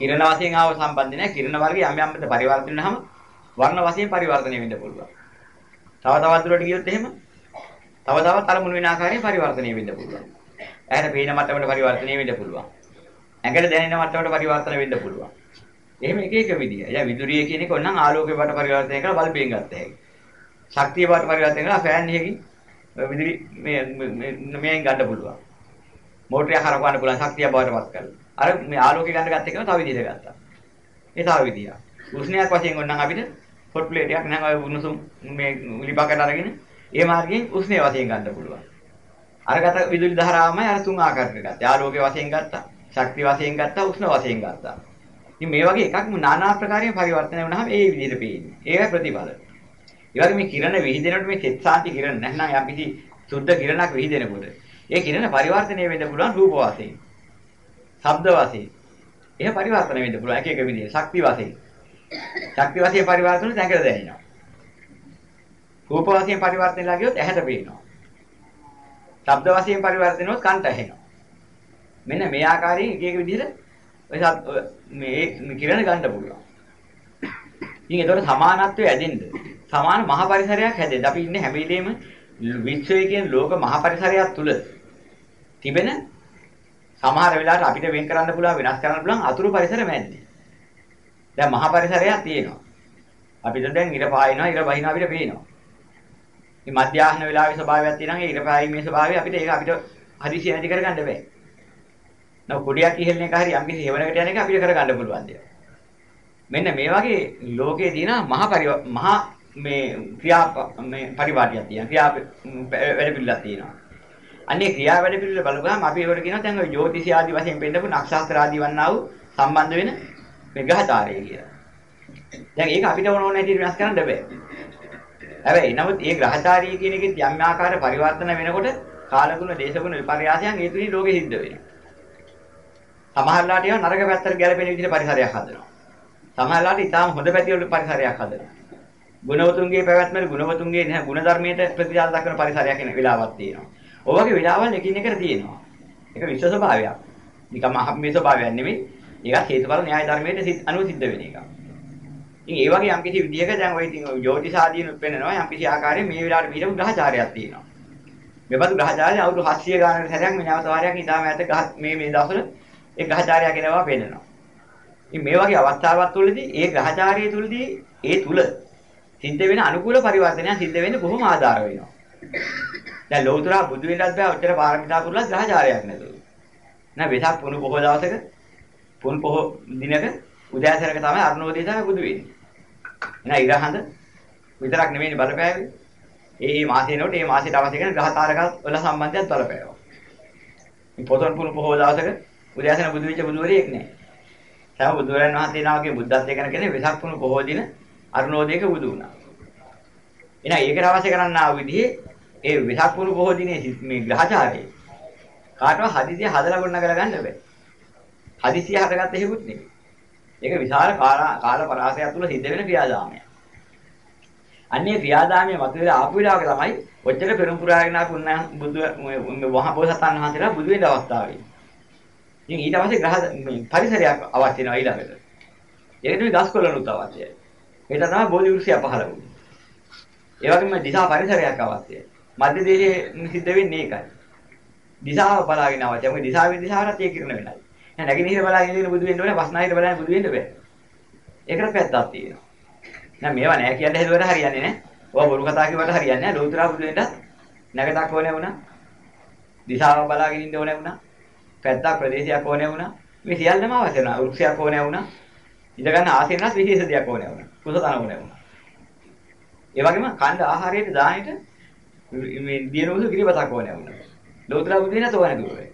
කිරණ වශයෙන් ආව සම්බන්ධ නැහැ. කිරණ වර්ගයේ යම් යම්කට පරිවර්තන වෙනහම වර්ණ වශයෙන් පරිවර්තනය වෙන්න පුළුවන්. තව තවත් දුරට ගියොත් එහෙම තව තවත් අරමුණු වෙන ආකාරයෙන් පරිවර්තනය වෙන්න පුළුවන්. ඇහැට පේන මට්ටමට පරිවර්තනය වෙන්න පුළුවන්. ඇඟට දැනෙන මට්ටමට පරිවර්තන වෙන්න පුළුවන්. එහෙම එක එක විදිය. දැන් විදුලිය කියන එක ඕනනම් ආලෝකේ බට පරිවර්තනය කරලා බල්බයෙන් ගත්ත හැකියි. ශක්තිය බට පරිවර්තනය කරලා ෆෑන් එකකින් විදුලි මේ මේෙන් ගන්න පුළුවන්. මෝටරය හරවන්න පුළුවන් ශක්තිය බවටපත් කරලා. අර මේ ආලෝකය ගන්න ගත්ත එකම තව විදිහට ගත්තා. ඒ තව විදියක්. උෂ්ණයක් වශයෙන් ඕනනම් අපිට හොට් ප්ලේට් එකක් නම් ඔය උණුසුම් මේ ලිපකට අරගෙන ඒ මාර්ගයෙන් උෂ්ණය වශයෙන් ගන්න පුළුවන්. අරගත විදුලි ධාරාවමයි අර තුන් ආකාරයකට ගත්තා. ආලෝකයේ වශයෙන් ගත්තා, ශක්තිය වශයෙන් ගත්තා, උෂ්ණ වශයෙන් ගත්තා. ඉතින් මේ වගේ එකක් নানা ආකාරයෙන් පරිවර්තනය වුණාම ඒ විදිහට පේන්නේ. ඒක ප්‍රතිඵල. ඒ වගේ මේ කිරණ විහිදෙනකොට මේ චෙත්සාන්ති කිරණ නැත්නම් යම් කිසි සුද්ධ කිරණක් විහිදෙනකොට ඒ කිරණ පරිවර්තනය වෙන්න පුළුවන් රූප වශයෙන්. ශබ්ද වශයෙන්. එහෙම පරිවර්තනය වෙන්න පුළුවන් එක එක විදිහේ ශක්ති වශයෙන්. ශක්ති වශයෙන් පරිවර්තන දැකලා දැනෙනවා. රූප වශයෙන් පරිවර්තනය ලා ගියොත් ඇහැට පේනවා. ශබ්ද වශයෙන් පරිවර්තන වුණොත් කන්ට ඇහෙනවා. මෙන්න මේ ආකාරයෙන් එක එක විදිහට ඔය මේ කිරණ ගන්න පුළුවන්. ඉතින් ඒතකොට සමානත්වය ඇදෙන්න සමාන මහ පරිසරයක් හැදෙන්න අපි ඉන්නේ හැම වෙලේම විශ්වයේ කියන ලෝක මහ පරිසරයක් තුල තිබෙන සමහර වෙලාවට අපිට වෙන් කරන්න පුළුවන් වෙනස් කරන්න පුළුවන් අතුරු පරිසර මැද්දේ. දැන් මහ පරිසරයක් තියෙනවා. අපිට දැන් ඉර පායනවා ඉර බහිනවා අපිට පේනවා. මේ මධ්‍යාහන වෙලාවේ ස්වභාවයක් තියෙනවා. ඒ ඉර පායීමේ ස්වභාවය අපිට ඒක අපිට හදිසිය නැති කරගන්න බෑ. නෝ කුඩියක් ඉහෙලන එක හරි යම්කිසි හේවනකට යන එක අපිට කරගන්න පුළුවන් දෙයක්. මෙන්න මේ වගේ ලෝකේ තියෙන මහා මහා මේ ක්‍රියා මේ පරිපාටියක් තියෙනවා. ක්‍රියා වැඩ පිළිලක් තියෙනවා. අන්නේ ක්‍රියා වැඩ පිළිවෙල බලපුවාම අපි ඒවට කියනවා දැන් ඔය ජ්‍යොතිෂ ආදී වශයෙන් පෙන්නපු නක්ෂත්‍ර ආදී වන්නා වූ සම්බන්ධ වෙන මේ ග්‍රහචාරය කියලා. දැන් ඒක අපිට ඕන ඕන හැටියට වෙනස් කරන්න බෑ. හැබැයි නමුත් මේ ග්‍රහචාරී කියන එකෙත් යම් ආකාර පරිවර්තන වෙනකොට කාලගුණ දේශගුණ විපර්යාසයන් ඒ තුලින් ලෝකෙ සිද්ධ වෙනවා. සමහරලාට ඒවා නරක පැත්තට ගැලපෙන විදිහට පරිසරයක් හදනවා. සමහරලාට ඊටාම හොඳ පැතිවල පරිසරයක් හදනවා. ගුණවතුන්ගේ පැවැත්මේ ගුණවතුන්ගේ නැහැ ගුණධර්මයට ප්‍රතිචාර දක්වන පරිසරයක් වෙන වෙලාවක් තියෙනවා. ඔය වගේ වෙලාවල් එකින් එකට තියෙනවා. ඒක විශ්ව ස්වභාවයක්. නිකම් අහම්මේ ස්වභාවයක් නෙමෙයි. ඒකත් හේතුඵල න්‍යාය ධර්මයේ අනුව සිද්ධ වෙන එකක්. ඉතින් ඒ වගේ යම්කිසි විදියක දැන් ඔය ඉතින් ජෝතිසාදීන පෙන්නනවා යම්කිසි ආකාරයෙන් මේ වෙලාවට පිටු ග්‍රහචාරයක් තියෙනවා. මෙබඳු ග්‍රහචාරය අවුරුදු 700 ගානකට සැරයක් මේ නැවත වාරයක් ඉඳාම ඇත මේ මේ දවස්වල ඒ ග්‍රහචාරය කියනවා පෙන්නනවා. ඉතින් මේ වගේ අවස්ථාවක් තුළදී ඒ ග්‍රහචාරය තුළදී ඒ තුල සිද්ධ වෙන අනුකූල පරිවර්තනයක් සිද්ධ වෙන්න කොහොම ආධාර වෙනවා. දැන් ලෞතර බුදු වෙනත් බෑ ඔච්චර පාරමිතා පුරලා ග්‍රහචාරයක් නැතුව. නෑ වෙසක් පුණු පොහොය දවසක පුන් පොහොය දිනක උදෑසනක තමයි අරුණෝදය තමයි බුදු වෙන්නේ. එහෙනම් ඉරහඳ විතරක් නෙමෙයි බලපෑවේ. ඒ මේ මාසේනකොට මේ මාසෙට අවශ්‍ය කරන ග්‍රහ තාරක වල සම්බන්ධයක් බලපෑවා. මේ පොතොන් පුණු පොහොය දවසක උදෑසන බුදු වෙච්ච බුදුවරයෙක් නෑ. සම බුදුරයන් වහන්සේ නාමකේ බුද්ධත්වයේ කරන කෙනෙක් වෙසක් පුණු පොහොය දින අරුණෝදයක බුදු වුණා. එහෙනම් ඒකට අවශ්‍ය කරන්න ආ විදිහේ ඒ වෙසක් පුණු පොහොය දිනේ මේ ග්‍රහචාරය කාටවත් හදිසිය හදලා ගොඩනගලා ගන්න බෑ. හදිසිය හදගත්ත හේකුත් නෙමෙයි. ඒක විශාල කාල පරාසයක් තුල සිද්ධ වෙන ක්‍රියාදාමයක්. අන්නේ ක්‍රියාදාමයේ මතුවලා ආපු වෙලාවක තමයි ඔච්චර පෙරම් පුරාගෙන ආපු බුදු වහබෝසතන් වහන්සේලා බුදු වෙන අවස්ථාවේ. ඉතින් ඊට පස්සේ ග්‍රහ මේ පරිසරයක් අවශ්‍ය වෙනවා ඊළඟට. ඒකට මේ ගස් කොළනුත් අවශ්‍යයි. ඒක තමයි බෝධි වෘක්ෂය පහළ වුනේ. ඒ වගේම දිසා පරිසරයක් අවශ්‍යයි. මධ්‍ය දේශයේ සිද්ධ වෙන්නේ ඒකයි. දිසාව බලාගෙන අවශ්‍යයි. මොකද දිසාවෙන් දිසාවට ඒ කිරණ වෙනයි. දැන් නැගිනහිර බලාගෙන ඉන්න බුදු වෙන්න ඕනේ, බස්නාහිර බලාගෙන බුදු වෙන්න බෑ. ඒකට පැත්තක් තියෙනවා. දැන් මේවා නෑ කියන්න හදුවට හරියන්නේ නෑ. ඔය බොරු කතා කිව්වට හරියන්නේ නෑ. ලෝතර බුදු වෙන්න නැගතක් ඕනේ වුණා. දිසාව බලාගෙන ඉන්න ඕනේ වුණා. පැත්තක් ප්‍රදේශයක් ඕනේ වුණා. මේ සියල්ලම අවශ්‍ය වෙනවා. වෘක්ෂයක් ඕනේ වුණා. ඉඳ ගන්න ආසෙන්නත් විශේෂ දෙයක් ඕනේ වුණා. කුසතන ඕනේ වුණා. ඒ වගේම කණ්ඩ ආහාරයට දානෙට මේ දිනවලු කිරිබතක් ඕනේ වුණා. ලෝතර බුදු වෙන තෝරන්නේ දුරේ.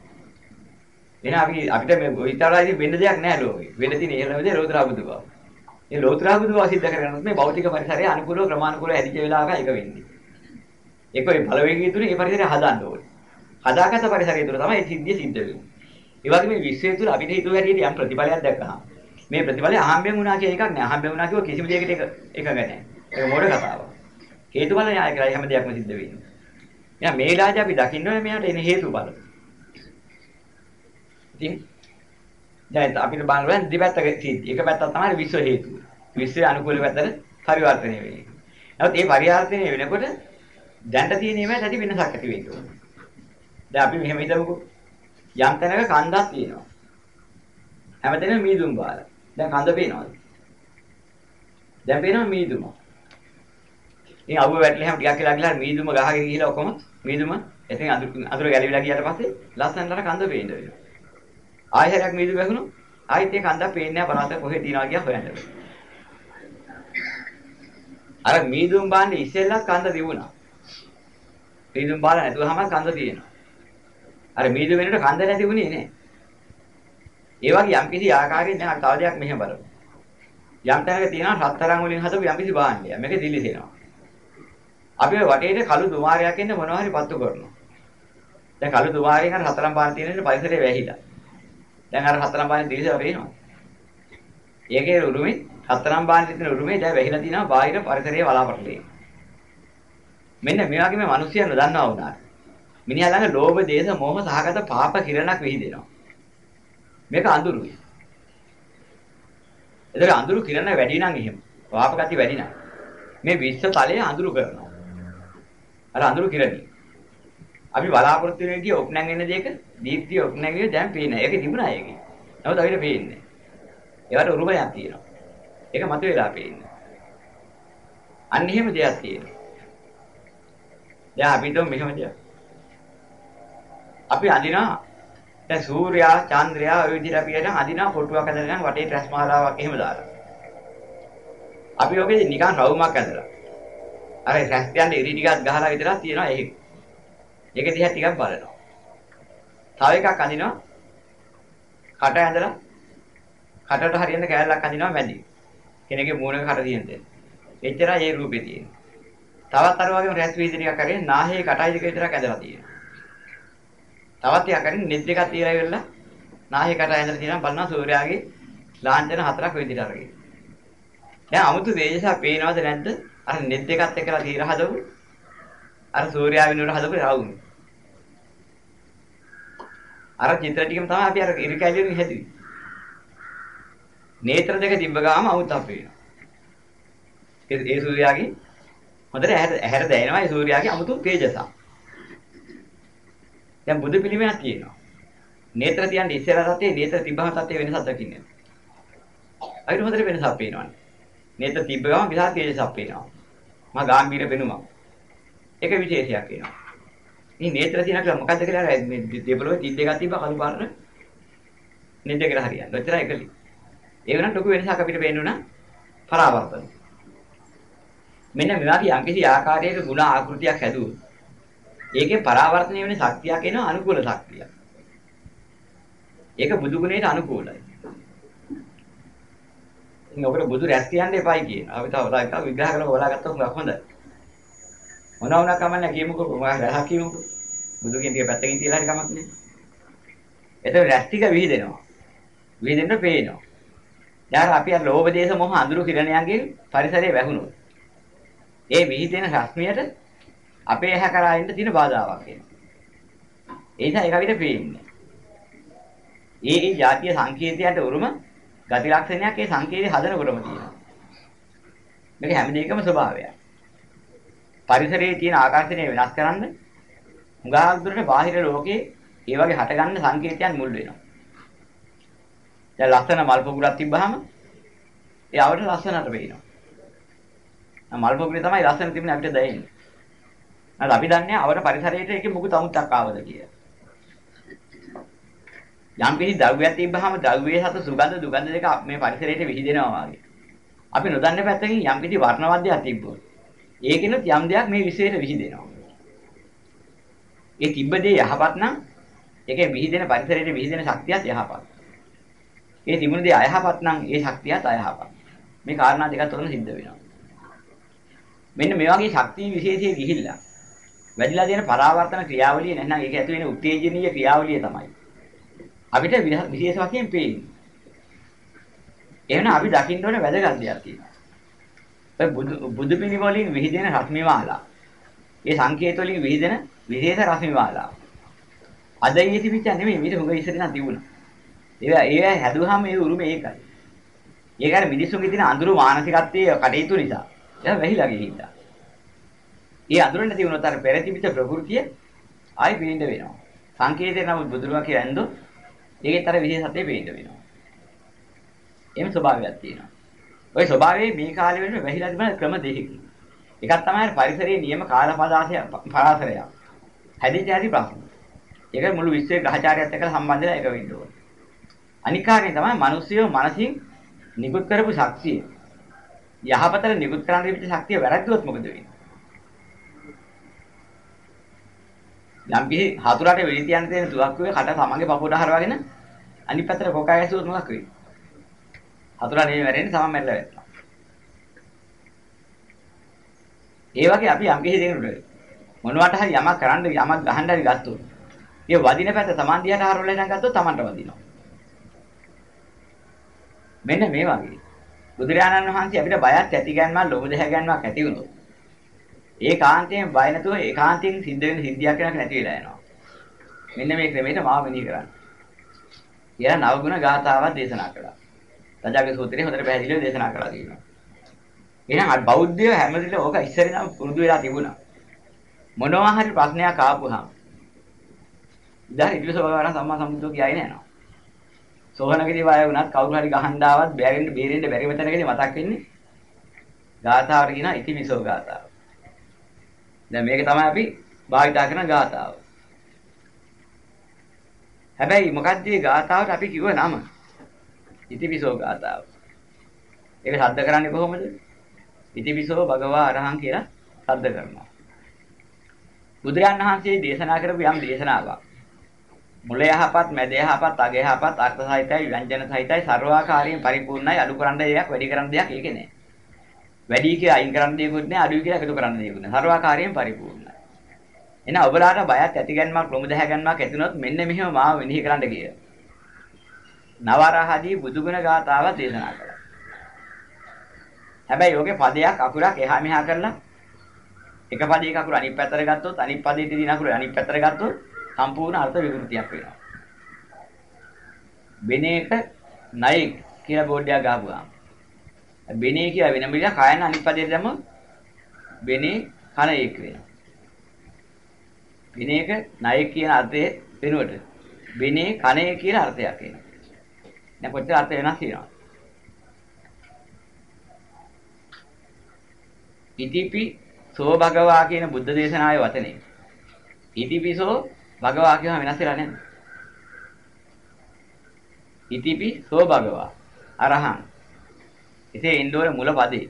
එහෙනම් අපි අපිට මේ විතරයි වෙන්න දෙයක් නැහැ ලෝකේ. වෙන්න තියෙන ඉහළම දේ ලෝතර බුදු බව. මේ ලෝතර බුදු බව සිද්ධ කරගන්නත් මේ භෞතික පරිසරය අනුකූලව ක්‍රමානුකූලව හැදිච්ච වෙලාවක එක වෙන්නේ. ඒක ඔය බලවේගය තුනේ මේ පරිසරය හදන්න ඕනේ. හදාගත්ත පරිසරය තුල තමයි මේ සිද්ධිය සිද්ධ වෙන්නේ. ඒ වගේ මේ විශ්වය තුල අපිට හිතුව හැටියට යම් ප්‍රතිඵලයක් දැක්කහම මේ ප්‍රතිඵලය අහම්බෙන් වුණා කියන එකක් නෑ. අහම්බෙන් වුණා කිව්ව කිසිම දෙයකට එක එකඟ නෑ. ඒක මොඩ කතාවක්. හේතුඵල න්‍යාය කරයි හැම දෙයක්ම සිද්ධ වෙන්නේ. එහෙනම් මේ ලාජ අපි දකින්න ඕනේ මෙයාට එන හේතුඵල. ඉතින් දැන් අපිට බලන්න දෙපැත්තක තියෙද්දි එක පැත්තක් තමයි විශ්ව හේතුව. විශ්වයේ අනුකූල පැත්තට පරිවර්තනය වෙන්නේ. නමුත් මේ පරිවර්තනය වෙනකොට දැන්ට තියෙන ඒවාට ඇති වෙනසක් ඇති වෙන්න ඕනේ. දැන් අපි මෙහෙම හිතමුකෝ. යම් තැනක කන්දක් තියෙනවා. හැමතැනම මීදුම් බාල. දැන් කන්ද පේනවද? දැන් පේනවා මීදුම. ඉතින් අවුව වැටලා හැම ටිකක් කියලා ගිහලා මීදුම ගහගෙන ගිහලා ඔක්කොම මීදුම එතෙන් අඳුර අඳුර ගැලවිලා ගියාට පස්සේ ලස්සනට කන්ද පේන්න වෙනවා. ආයෙත් මීදුම වැහුණොත් ආයෙත් ඒ කන්ද පේන්නේ නැහැ පරාත කොහෙද තියනවා කියලා හොයන්න වෙනවා. අර මීදුම් බාන්නේ ඉස්සෙල්ලා කන්ද තිබුණා. මීදුම් බාල නැතුවම කන්ද තියෙනවා. අර මීදුම් වෙනකොට කන්ද නැතිුනේ නෑ. ඒ වගේ යම් කිසි ආකාරයෙන් දැන් තව දෙයක් මෙහෙම බලමු. යම් තැනක තියෙනවා රත්තරන් වලින් හදපු යම් කිසි භාණ්ඩයක්. මේක දිලිසෙනවා. අපි ඔය වටේට කළු දුමාරයක් එන්න මොනවා හරි පත්තු කරනවා. දැන් කළු දුමාරයෙන් අර රත්තරන් භාණ්ඩ තියෙන පරිසරය වැහිලා. දැන් අර රත්තරන් භාණ්ඩ දිලිසලා පේනවා. ඒකේ උරුමේ රත්තරන් භාණ්ඩ තියෙන උරුමේ දැන් වැහිලා තියෙනවා බාහිර පරිසරයේ වලාපටලේ. මෙන්න මේ වගේ මේ මිනිස්සුන් නොදන්නවා වුණාට. මිනිහා ළඟ ලෝභ, දේශ, මෝහ සහගත පාප කිරණක් විහිදෙනවා. මේක අඳුරුයි. ඒතර අඳුරු කිරණ වැඩි නම් එහෙම. පාප ගති වැඩි නම් මේ විශ්ව තලයේ අඳුරු කරනවා. අර අඳුරු කිරණේ. අපි බලාපොරොත්තු වෙන විදිහ ඔක්නැන් වෙන දෙයක දීප්තිය ඔක්නැන් විදිහ දැන් පේන. ඒක තිබුණා ඒකේ. නමුත් අපිට පේන්නේ. ඒකට උරුමයක් තියෙනවා. ඒක මතුවලා පේන්නේ. අන්න එහෙම දෙයක් තියෙනවා. දැන් අපි හිතමු මෙහෙම දෙයක්. අපි අඳිනා දැන් සූර්යා චන්ද්‍රයා ඔය විදිහට අපි යන අඳිනා කොටුවක් ඇඳලා වටේ ට්‍රැස් මාලාවක් එහෙම දාලා. අපි ඔකේ නිකන් රවුමක් ඇඳලා. අර රැස් යන ඉරි ටිකක් ගහලා විතරක් තියනවා ඒක. ඒක දිහා ටිකක් බලනවා. තව එකක් අඳිනවා කට ඇඳලා කටට හරියන කෑල්ලක් අඳිනවා මැදි. කෙනෙක්ගේ මූණක කට තියෙන දෙන්න. එච්චරයි ඒ රූපේ තියෙන්නේ. තවත් අර වගේම රැස් වීදි ටිකක් කරගෙන නාහේ කටයි දෙක විතරක් ඇඳලා තියෙනවා. තවත් ටිකක් කරගෙන නෙත් දෙකක් තියලා ඉවරලා නාහේ කටයි ඇඳලා තියෙනවා බලනවා සූර්යාගේ ලාංඡන හතරක් වෙදිට අරගෙන. දැන් 아무තු තේජසක් පේනවද නැද්ද? අර නෙත් දෙකත් එක්කලා තීර හදපු අර සූර්යා වෙනුවට හදපු රවුම. අර චිත්‍ර ටිකම තමයි අපි අර ඉරි කැලියෙන් හැදුවේ. නේත්‍ර දෙක තිබ්බ ගාම අවුතක් පේනවා. ඒ සූර්යාගේ හොඳට ඇහැර ඇහැර දැනෙනවා ඒ සූර්යාගේ අමුතු තේජසක්. දැන් බුදු පිළිමයක් තියෙනවා. නේත්‍ර තියන්නේ ඉස්සෙල්ලා තත්ත්වේ නේත්‍ර තිබ්බම තත්ත්වේ වෙනසක් දකින්නේ. අයිට හොඳට වෙනසක් පේනවනේ. නේත්‍ර තිබ්බ ගමන් විශාල තේජසක් පේනවා. මහා ගාම්භීර පෙනුමක්. ඒක විශේෂයක් වෙනවා. මේ නේත්‍ර තියන කියලා මොකද්ද කියලා දෙපළොවේ 32ක් තිබ්බ කළු පාරට නේත්‍ර කියලා හරියන්නේ. ඔච්චර එකලි. ඒ වෙනත් ලොකු වෙනසක් අපිට පේන්නුණා පරාවර්තන. මෙන්න මේ වගේ යම්කිසි ආකාරයක ಗುಣ ආකෘතියක් හැදුවොත් ඒකේ පරාවර්තනය වෙන ශක්තියක් එනවා අනුකූල ශක්තියක්. ඒක බුදු ගුණයට අනුකූලයි. ඉතින් ඔකට බුදු රැස් කියන්න එපයි කියන. අපි තව තව එකක් විග්‍රහ කරලා හොයාගත්තොත් හොඳ හොඳයි. මොනවා වුණා කමන්නේ කියමුකෝ මම රහක් කියමුකෝ. බුදු කියන ටික පැත්තකින් තියලා හරි කමක් නෑ. එතකොට රැස් ටික විහිදෙනවා. විහිදෙන්න පේනවා. දැන් අපි අර ලෝභ දේශ මොහ අඳුරු කිරණයන්ගේ පරිසරයේ වැහුණොත්. ඒ විහිදෙන රශ්මියට අපේ ඇහැ කරා එන්න තියෙන බාධාවක් එනවා. ඒ නිසා ඒක අපිට පේන්නේ. ඒ ඒ જાතිය සංකේතයට උරුම ගති ලක්ෂණයක් ඒ සංකේතය හදනකොටම තියෙනවා. මේක හැම දෙයකම ස්වභාවයක්. පරිසරයේ තියෙන ආකර්ෂණය වෙනස් කරන්න හුඟක් දුරට බාහිර ලෝකේ ඒ වගේ හටගන්න සංකේතයන් මුල් වෙනවා. දැන් ලස්සන මල් පොකුරක් තිබ්බහම ඒ ආවට ලස්සනට පේනවා. මල් පොකුරේ තමයි ලස්සන තිබුණේ අපිට දැනෙන්නේ. අර අපි දන්නේ අවර පරිසරයේට ඒකේ මුකුත් අමුත්තක් ආවද කියලා. යම් කිසි ද්‍රව්‍යයක් තිබ්බහම ද්‍රව්‍යයේ සතු සුගන්ධ දුගන්ධ දෙක මේ පරිසරයට විහිදෙනවා වගේ. අපි නොදන්න පැත්තකින් යම් කිසි වර්ණවද්‍යයක් තිබ්බොත් ඒකිනුත් යම් දෙයක් මේ විශේෂයට විහිදෙනවා. ඒ තිබ්බ දේ යහපත් නම් ඒකේ විහිදෙන පරිසරයට විහිදෙන ශක්තියත් යහපත්. ඒ තිබුණ දේ අයහපත් නම් ඒ ශක්තියත් අයහපත්. මේ කාරණා දෙකත් උතන සිද්ධ වෙනවා. මෙන්න මේ වගේ ශක්තිය විශේෂයේ ගිහිල්ලා වැඩිලා තියෙන පරාවර්තන ක්‍රියාවලිය නැත්නම් ඒක ඇති වෙන උත්තේජනීය ක්‍රියාවලිය තමයි. අපිට විශේෂ වශයෙන් පේන්නේ. එහෙනම් අපි දකින්න ඕන වැදගත් දෙයක් තියෙනවා. ඔය බුදු බුදු පිළිවෙලින් විහිදෙන රශ්මි මාලා. ඒ සංකේත වලින් විහිදෙන විශේෂ රශ්මි මාලා. අද ඊයේ තිබිච්ච නෙමෙයි මේක හුඟ ඉස්සර ඉඳන් තිබුණා. ඒ ඒ හැදුවාම ඒ උරුමේ ඒකයි. ඒක අර මිනිස්සුන්ගේ තියෙන අඳුරු මානසිකත්වයේ කටයුතු නිසා. ඒක වැහිලා ගිහින්. ඒ අඳුර නැති වුණොත් අර පෙරතිබිත ප්‍රകൃතිය ආයි පිළිඳ වෙනවා. සංකේතේ නම් බුදුරුවා කියලා ඇන්දෝ ඒකෙත් අර විදේ සතේ පේන්න වෙනවා. එහෙම ස්වභාවයක් තියෙනවා. ওই ස්වභාවයේ මේ කාලෙ වෙනම වැහිලා තිබෙන ක්‍රම දෙකකින්. එකක් තමයි පරිසරයේ නියම කාල පදාසය පරාසරය. හැදිච්ච හැටි ප්‍රශ්න. ඒක මුළු විශ්වයේ ග්‍රහචාරයත් එක්ක සම්බන්ධ වෙලා එක වෙන්න ඕනේ. අනික් කාරණේ තමයි මිනිස්සුયો මානසින් නිකුත් කරපු ශක්තිය. යහපතට නිකුත් කරන්න තිබිච්ච ශක්තිය වැරද්දුවොත් මොකද වෙන්නේ? යම් කිසි හතුරට වෙලි තියන්න තියෙන තුවක්කුවේ කට තමන්ගේ පපුවට හරවාගෙන අනිත් පැත්තට කොකා ගැසුවොත් මොකක් වෙන්නේ? හතුරා නෙමෙයි මැරෙන්නේ තමන් මැරලා වැටෙනවා. ඒ වගේ අපි යම් කිසි දෙයකට මොනවට හරි යමක් කරන්න යමක් ගහන්න හරි ගත්තොත් ඒ වදින පැත්ත තමන් දිහාට හරවලා ඉඳන් ගත්තොත් තමන්ට වදිනවා. මෙන්න මේ වගේ. බුදුරජාණන් වහන්සේ අපිට බයත් ඇති ගැන්මක් ලෝභ දෙහ ගැන්මක් ඇති වුණොත් ඒකාන්තයෙන් බය නැතුව ඒකාන්තයෙන් සිද්ධ වෙන සිද්ධියක් වෙනක නැති වෙලා යනවා. මෙන්න මේ ක්‍රමයට මාව මෙනෙහි කරන්න. කියලා නවගුණ ගාථාවක් දේශනා කළා. රජාගේ සූත්‍රයේ හොඳට පැහැදිලිව දේශනා කරලා තියෙනවා. එහෙනම් අර බෞද්ධය හැමදෙල ඕක ඉස්සරේ නම් පුරුදු වෙලා තිබුණා. මොනවා හරි ප්‍රශ්නයක් ආපුහම ඉතින් ඉතිවිස භගවාන සම්මා සම්බුද්ධෝ කියයි නෑනවා. සෝහනකදී වාය වුණත් කවුරු හරි ගහන්න ආවත් බැරෙන්න බේරෙන්න බැරි මෙතනකදී මතක් වෙන්නේ ගාථාවට කියන ඉතිවිසෝ ගාථාව. දැන් මේක තමයි අපි භාවිතා කරන ගාථාව. හැබැයි මොකක්ද මේ ගාථාවට අපි කිව්ව නම? ඉතිවිසෝ ගාථාව. ඒක ශබ්ද කරන්නේ කොහොමද? ඉතිවිසෝ භගවා අරහං කියලා ශබ්ද කරනවා. බුදුරයන් වහන්සේ දේශනා කරපු යම් දේශනාවක්. මුල යහපත්, මැද යහපත්, අග යහපත්, අර්ථ සහිතයි, ව්‍යංජන සහිතයි, ਸਰවාකාරයෙන් පරිපූර්ණයි, අඩු කරන්න දෙයක්, වැඩි කරන්න දෙයක් ඒකේ නෑ. වැඩි කියලා අයින් කරන්න දෙයක්වත් නෑ, අඩුයි කියලා එකතු කරන්න දෙයක්වත් නෑ. ਸਰවාකාරයෙන් පරිපූර්ණයි. එහෙනම් ඔබලාට බයත් ඇති ගැනීමක්, ලොමු දැහැ ගැනීමක් ඇති වුණොත් මෙන්න මෙහෙම මාව මෙනෙහි කරන්න කියලා. නවරහදී බුදුගුණ ගාතාව දේශනා කළා. හැබැයි යෝගේ පදයක් අකුරක් එහා මෙහා කරලා එක පදයක අකුර අනිත් පැත්තට ගත්තොත් අනිත් පදයේ තියෙන අකුර අනිත් පැත්තට ගත්තොත් සම්පූර්ණ අර්ථ විකෘතියක් වෙනවා. බෙනේක නයි කියලා බෝඩ් එකක් ගහපුවාම බෙනේ කියලා වෙන මිල කයන අනිත් පදයට දැම්ම බෙනේ කන ඒක වෙනවා. බෙනේක නයි කියන අර්ථයේ වෙනුවට බෙනේ කනේ කියලා අර්ථයක් එනවා. දැන් කොච්චර අර්ථ වෙනස් තියෙනවද? ඉතිපි සෝ භගවා කියන බුද්ධ දේශනාවේ වචනේ. ඉතිපිසෝ භගවා කියවම වෙනස් වෙලා නැහැ. ඉතිපි සෝ භගවා අරහං. ඉතින් ඉන්දෝර මුල පදේ.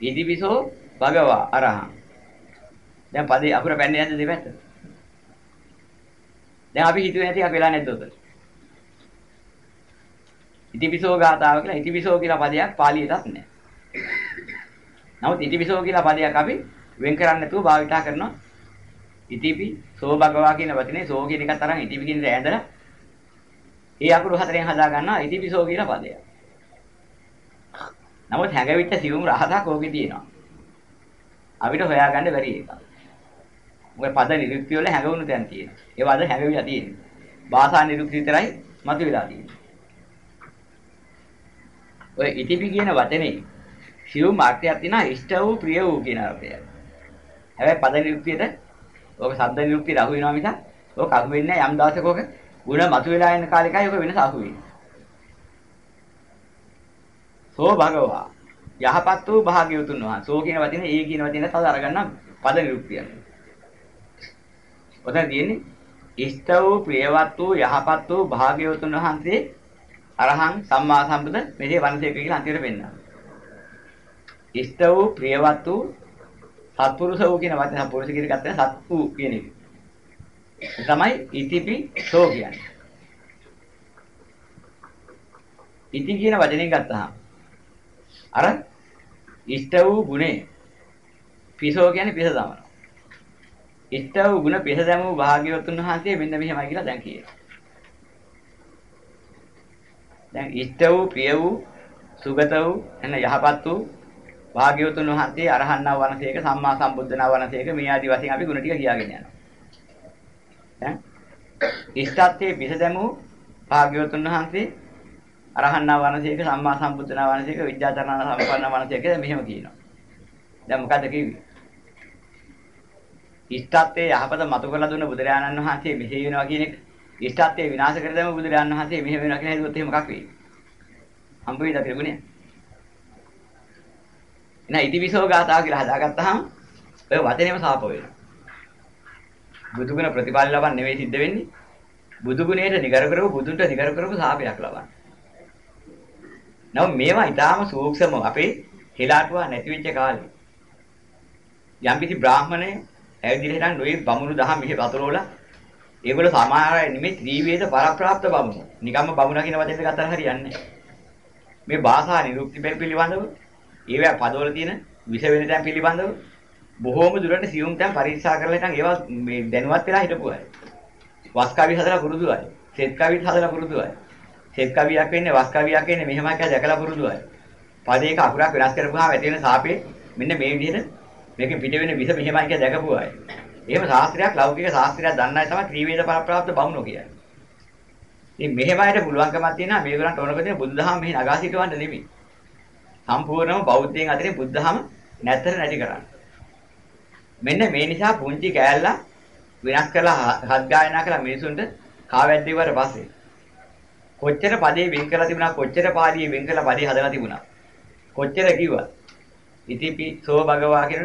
ඉතිපිසෝ භගවා අරහං. දැන් පදේ අකුර පැන්නේ නැද්ද දෙපැත්ත? දැන් අපි හිතුවේ නැති එකක් වෙලා නැද්ද උතන? ඉතිපිසෝ ගාතාව කියලා ඉතිපිසෝ කියලා පදයක් පාලියටත් නැහැ. නමුත් ඉතිපිසෝ කියලා පදයක් අපි වෙන් කරන්නේ නැතුව භාවිතා කරනවා. ඉතිපි සෝ භගවා කියන වචනේ සෝ කියන එකත් අරන් ඉතිපි කියන දේ ඇඳලා ඒ අකුරු හතරෙන් හදා ගන්නවා ඉතිපි සෝ කියලා පදයක්. නමුත් හැඟවිච්ච සිවුම් රහසක් ඕකේ තියෙනවා. අපිට හොයාගන්න බැරි එකක්. මොකද පද නිරුක්ති වල හැඟවුණු තැන් තියෙනවා. ඒව අද හැඟවිලා තියෙන්නේ. භාෂා නිරුක්ති විතරයි මතුවලා තියෙන්නේ. ඔය ඉතිපි කියන වචනේ සිවුම් අර්ථයක් තියෙනවා ඉෂ්ට වූ ප්‍රිය වූ කියන අර්ථයක්. හැබැයි පද නිරුක්තියට ඕක ශබ්ද නිරුක්තියට අහු වෙනවා මිසක් ඕක අහු වෙන්නේ නැහැ යම් දවසක ඕක ಗುಣ මතුවලා එන කාලෙකයි ඕක වෙනස අහු වෙන්නේ. සෝ භගවා යහපත් වූ භාග්‍යවතුන් වහන්සේ. සෝ කියන වචනේ ඒ කියන වචනේ තව අරගන්න පද නිරුක්තියක්. ඔතන තියෙන්නේ ඉෂ්ට වූ ප්‍රියවත් වූ යහපත් වූ භාග්‍යවතුන් වහන්සේ අරහං සම්මා සම්බුද මෙසේ වන්සේක කියලා අන්තිමට පෙන්නනවා. ඉෂ්ට වූ ප්‍රියවත් වූ සත්පුරුෂ වූ කියන වචන පුරුෂ කියන ගත්තම සත් වූ කියන එක. තමයි ඉතිපි සෝ කියන්නේ. ඉති කියන වචනේ ගත්තාම අර ඉෂ්ට වූ ගුණේ පිසෝ කියන්නේ පිස දමනවා. ඉෂ්ට වූ ගුණ පිස දැමූ භාග්‍යවතුන් වහන්සේ මෙන්න මෙහෙමයි කියලා දැන් කියනවා. දැන් ඉෂ්ට වූ ප්‍රිය වූ සුගත වූ එන යහපත් වූ භාග්‍යවතුන් වහන්සේ අරහන්නා වනසේක සම්මා සම්බුද්ධනා වනසේක මේ ආදි වශයෙන් අපි ගුණ ටික කියාගෙන යනවා. දැන් ඉෂ්ටත්වයේ පිස දැමූ භාග්‍යවතුන් වහන්සේ අරහන්නා වනසේක සම්මා සම්බුද්ධනා වනසේක විද්‍යාචරණ සම්පන්න වනසේක මෙහෙම කියනවා. දැන් මොකද්ද කිව්වේ? ඉෂ්ටත්වයේ යහපත මතු කරලා දුන්න බුදුරජාණන් වහන්සේ මෙහෙ වෙනවා කියන එක ඉෂ්ටත්වයේ විනාශ කර දැම බුදුරජාණන් වහන්සේ මෙහෙ වෙනවා කියන හේතුවත් එහෙම මොකක් වෙයි? හම්බ වෙයිද තිබුණේ? එහෙනම් ඉදිවිසෝ ගාථා කියලා හදාගත්තාම ඔය වචනේම සාප වෙනවා. බුදුගුණ ප්‍රතිපාල ලබන්න නෙවෙයි සිද්ධ වෙන්නේ. බුදුගුණයට නිගර කරපු බුදුන්ට නිගර කරපු සාපයක් ලබන්න. නමුත් මේවා ඊටාම සූක්ෂම අපේ හිලාටුවා නැති වෙච්ච කාලේ. යම්කිසි බ්‍රාහමණය ඇවිදින හිටන් නොයේ බමුණු දහම් මෙහි වතුරෝලා ඒගොල්ලෝ සමහර අය නෙමෙයි ත්‍රිවේද පරප්‍රාප්ත බමුණු. නිකම්ම බමුණා කියන වචනේ ගත්තාම හරියන්නේ නැහැ. මේ භාෂා නිරුක්ති බැල් පිළිබඳව ඒවා පදවල තියෙන විෂ වෙන තැන් පිළිබඳව බොහෝම දුරට සියුම් තැන් පරීක්ෂා කරලා ඉතින් ඒවා මේ දැනුවත් වෙලා හිටපු අය. වස් කවි හදලා පුරුදු අය. සෙත් කවිත් හදලා පුරුදු අය. සෙත් කවියක් වෙන්නේ වස් කවියක් වෙන්නේ මෙහෙමයි කියලා දැකලා පුරුදු අය. පදයක අකුරක් වෙනස් කරපුවාම ඇති වෙන සාපේ මෙන්න මේ විදිහට මේකෙන් පිට වෙන විස මෙහෙමයි කියලා දැකපු අය. එහෙම ශාස්ත්‍රයක් ලෞකික ශාස්ත්‍රයක් දන්න අය තමයි ත්‍රිවේද පරප්‍රාප්ත බමුණෝ කියන්නේ. ඉතින් මෙහෙම අයට පුළුවන්කමක් තියෙනවා මේගොල්ලන්ට ඕනකදී බුදුදහම මෙහි නගා සිටවන්න නෙමෙයි. සම්පූර්ණම බෞද්ධයන් අතරින් බුද්ධහම නැතර නැති කරන්න. මෙන්න මේ නිසා පුංචි කෑල්ල වෙනස් කරලා හත් ගායනා කළා මිනිසුන්ට කාවැද්දේවට පස්සේ කොච්චර පදේ වෙන් කරලා තිබුණා කොච්චර පාළියේ වෙන් කරලා පදේ හදලා තිබුණා. කොච්චර කිව්වා ඉතිපි සෝ භගවා කියන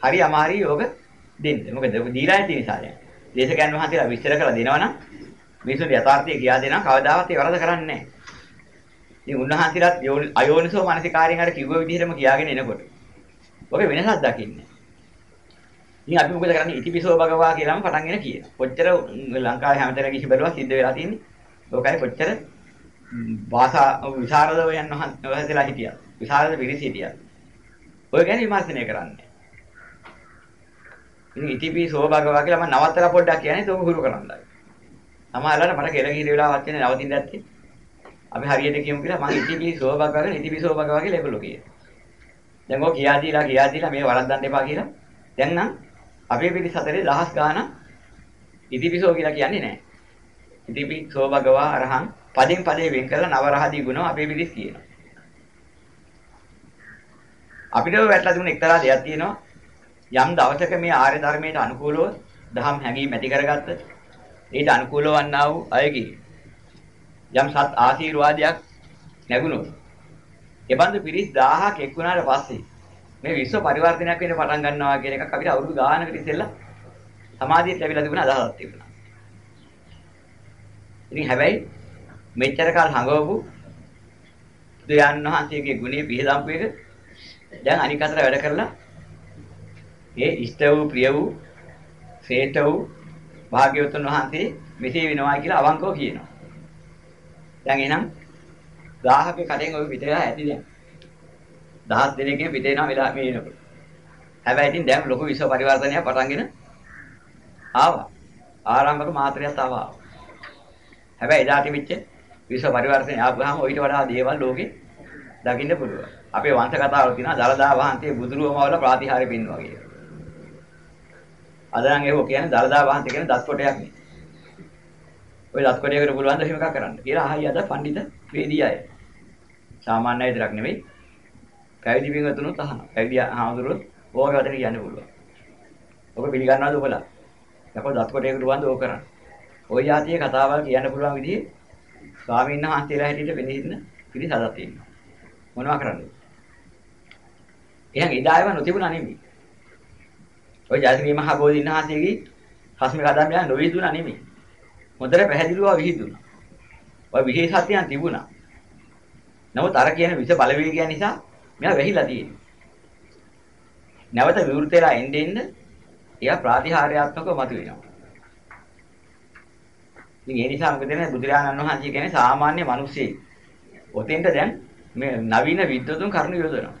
හරි අමාරි යෝග දෙන්න. මොකද දීලා ඇති නිසා දැන්. දේශකයන් වහන්සේලා විස්තර කරලා දෙනවනම් මිනිසුන්ට යථාර්ථය කියා දෙනවා. කවදාවත් ඒ වරද කරන්නේ නැහැ. ඉතින් උන්වහන්සේලාත් අයෝනිසෝ මානසිකාරයෙන් අර කිව්ව විදිහටම කියාගෙන එනකොට ඔගේ වෙනසක් දකින්නේ. ඉතින් අපි මොකද කරන්නේ? ඉතිපිසෝ භගවා කියලාම පටන් ගෙන කියන. කොච්චර ලංකාවේ හැමතැනම ගිහි බැලුවා සිද්ධ වෙලා තියෙන්නේ. ඕකයි කොච්චර භාෂා විසරද වයන් වහන්සේලා හිටියා. විසරද පිරිස හිටියා. ඔය ගැන විමර්ශනය කරන්නේ. ඉතින් ඉතිපිසෝ භගවා කියලා මම නවත්තලා පොඩ්ඩක් කියන්නේ ඒක හුරු කරන්නයි. සමහරවිට මට කෙල ගිහිලි වෙලාවක් තියෙන නවතින්න ඇත්තේ. අපි හරියට කියමු කියලා මම ඉතිපි සෝබක් වගේ ඉතිපි සෝබක් වගේ ලැබුණු කියේ. දැන් ඔය කියා දීලා කියා දීලා මේ වරද්දන්න එපා කියලා. දැන් නම් අපේ පිටි සතරේ දහස් ගාන ඉතිපිසෝ කියලා කියන්නේ නැහැ. ඉතිපි සෝබගවා අරහං පදෙන් පදේ වෙන් කරලා නවරහදී ගුණ අපේ පිටිස් කියනවා. අපිට වැටලා තිබුණ එක්තරා දෙයක් තියෙනවා. යම් දවසක මේ ආර්ය ධර්මයට අනුකූලව දහම් හැඟීම් ඇති කරගත්ත ඊට අනුකූලව වන්නා වූ අයගේ යම් සත් ආශිර්වාදයක් ලැබුණොත් එබඳු පිරිස් 1000ක් එක් වුණාට පස්සේ මේ විශ්ව පරිවර්තනයක් වෙන්න පටන් ගන්නවා කියන එකක් අපිට අවුරුදු ගානකට ඉස්සෙල්ලා සමාධියට ලැබිලා තිබුණා අදහසක් තිබුණා. ඉතින් හැබැයි මෙච්චර කාල හංගවපු බුදුයන් වහන්සේගේ ගුණේ පිළිදම්පු එක දැන් අනික් අතට වැඩ කරලා ඒ ඉෂ්ට වූ ප්‍රිය වූ ශ්‍රේෂ්ඨ වූ භාග්‍යවතුන් වහන්සේ මෙසේ වෙනවා කියලා අවංකව කියනවා. දැන් එහෙනම් 1000ක කඩෙන් ඔය පිට වෙලා ඇති දැන්. දහස් දෙනෙක්ගේ පිට වෙනවා වෙලා මේ එනකොට. හැබැයි ඉතින් දැන් ලොකු විශ්ව පරිවර්තනයක් පටන්ගෙන ආවා. ආරම්භක මාත්‍රයක් ආවා. හැබැයි එදාට වෙච්ච විශ්ව පරිවර්තනය ආපුවාම ඊට වඩා දේවල් ලෝකේ දකින්න පුළුවන්. අපේ වංශ කතාවල තියෙනවා දලදා වහන්සේ බුදුරුවම වල ප්‍රාතිහාර්ය පින්නවා කියලා. අද නම් ඒක කියන්නේ දලදා වහන්සේ කියන දස් කොටයක් නේ. ඔය දත් කොටයකට පුළුවන් ද එහෙම එකක් කරන්න කියලා ආයි අද පඬිත වේදී අය. සාමාන්‍ය අය විතරක් නෙවෙයි. පැවිදි පින්වතුනුත් අහනවා. පැවිදි හාමුදුරුවෝ ඕක වදට කියන්න පුළුවන්. ඔබ පිළිගන්නවද ඔබලා? යකෝ දත් කොටයකට පුළුවන් ද ඕක කරන්න. ওই જાතියේ කතාවල් කියන්න පුළුවන් විදිහේ ස්වාමීන් වහන්සේලා හැටියට වෙනින්න පිළිසදා තියෙනවා. මොනවා කරන්නේ? එහෙනම් එදා ඒවා නොතිබුණා නෙමෙයි. ඔය ජයසිංහ මහ බෝධින් වහන්සේගේ හස්මික ආදාමයන් නොවිදුණා නෙමෙයි. හොඳට පැහැදිලිව විහිදුණා. ඔය විශේෂත්වයන් තිබුණා. නමුත් අර කියන විස බලවේගය නිසා මෙයා වෙහිලා තියෙනවා. නැවත විවෘතලා එන්න එන්න එයා ප්‍රාතිහාර්යාත්මකව මතුවෙනවා. ඉතින් ඒ නිසා මොකද වෙන්නේ බුදුරජාණන් වහන්සේ කියන්නේ සාමාන්‍ය මිනිස්සෙක්. ඔතෙන්ට දැන් මේ නවීන විද්වතුන් කරුණු යොදනවා.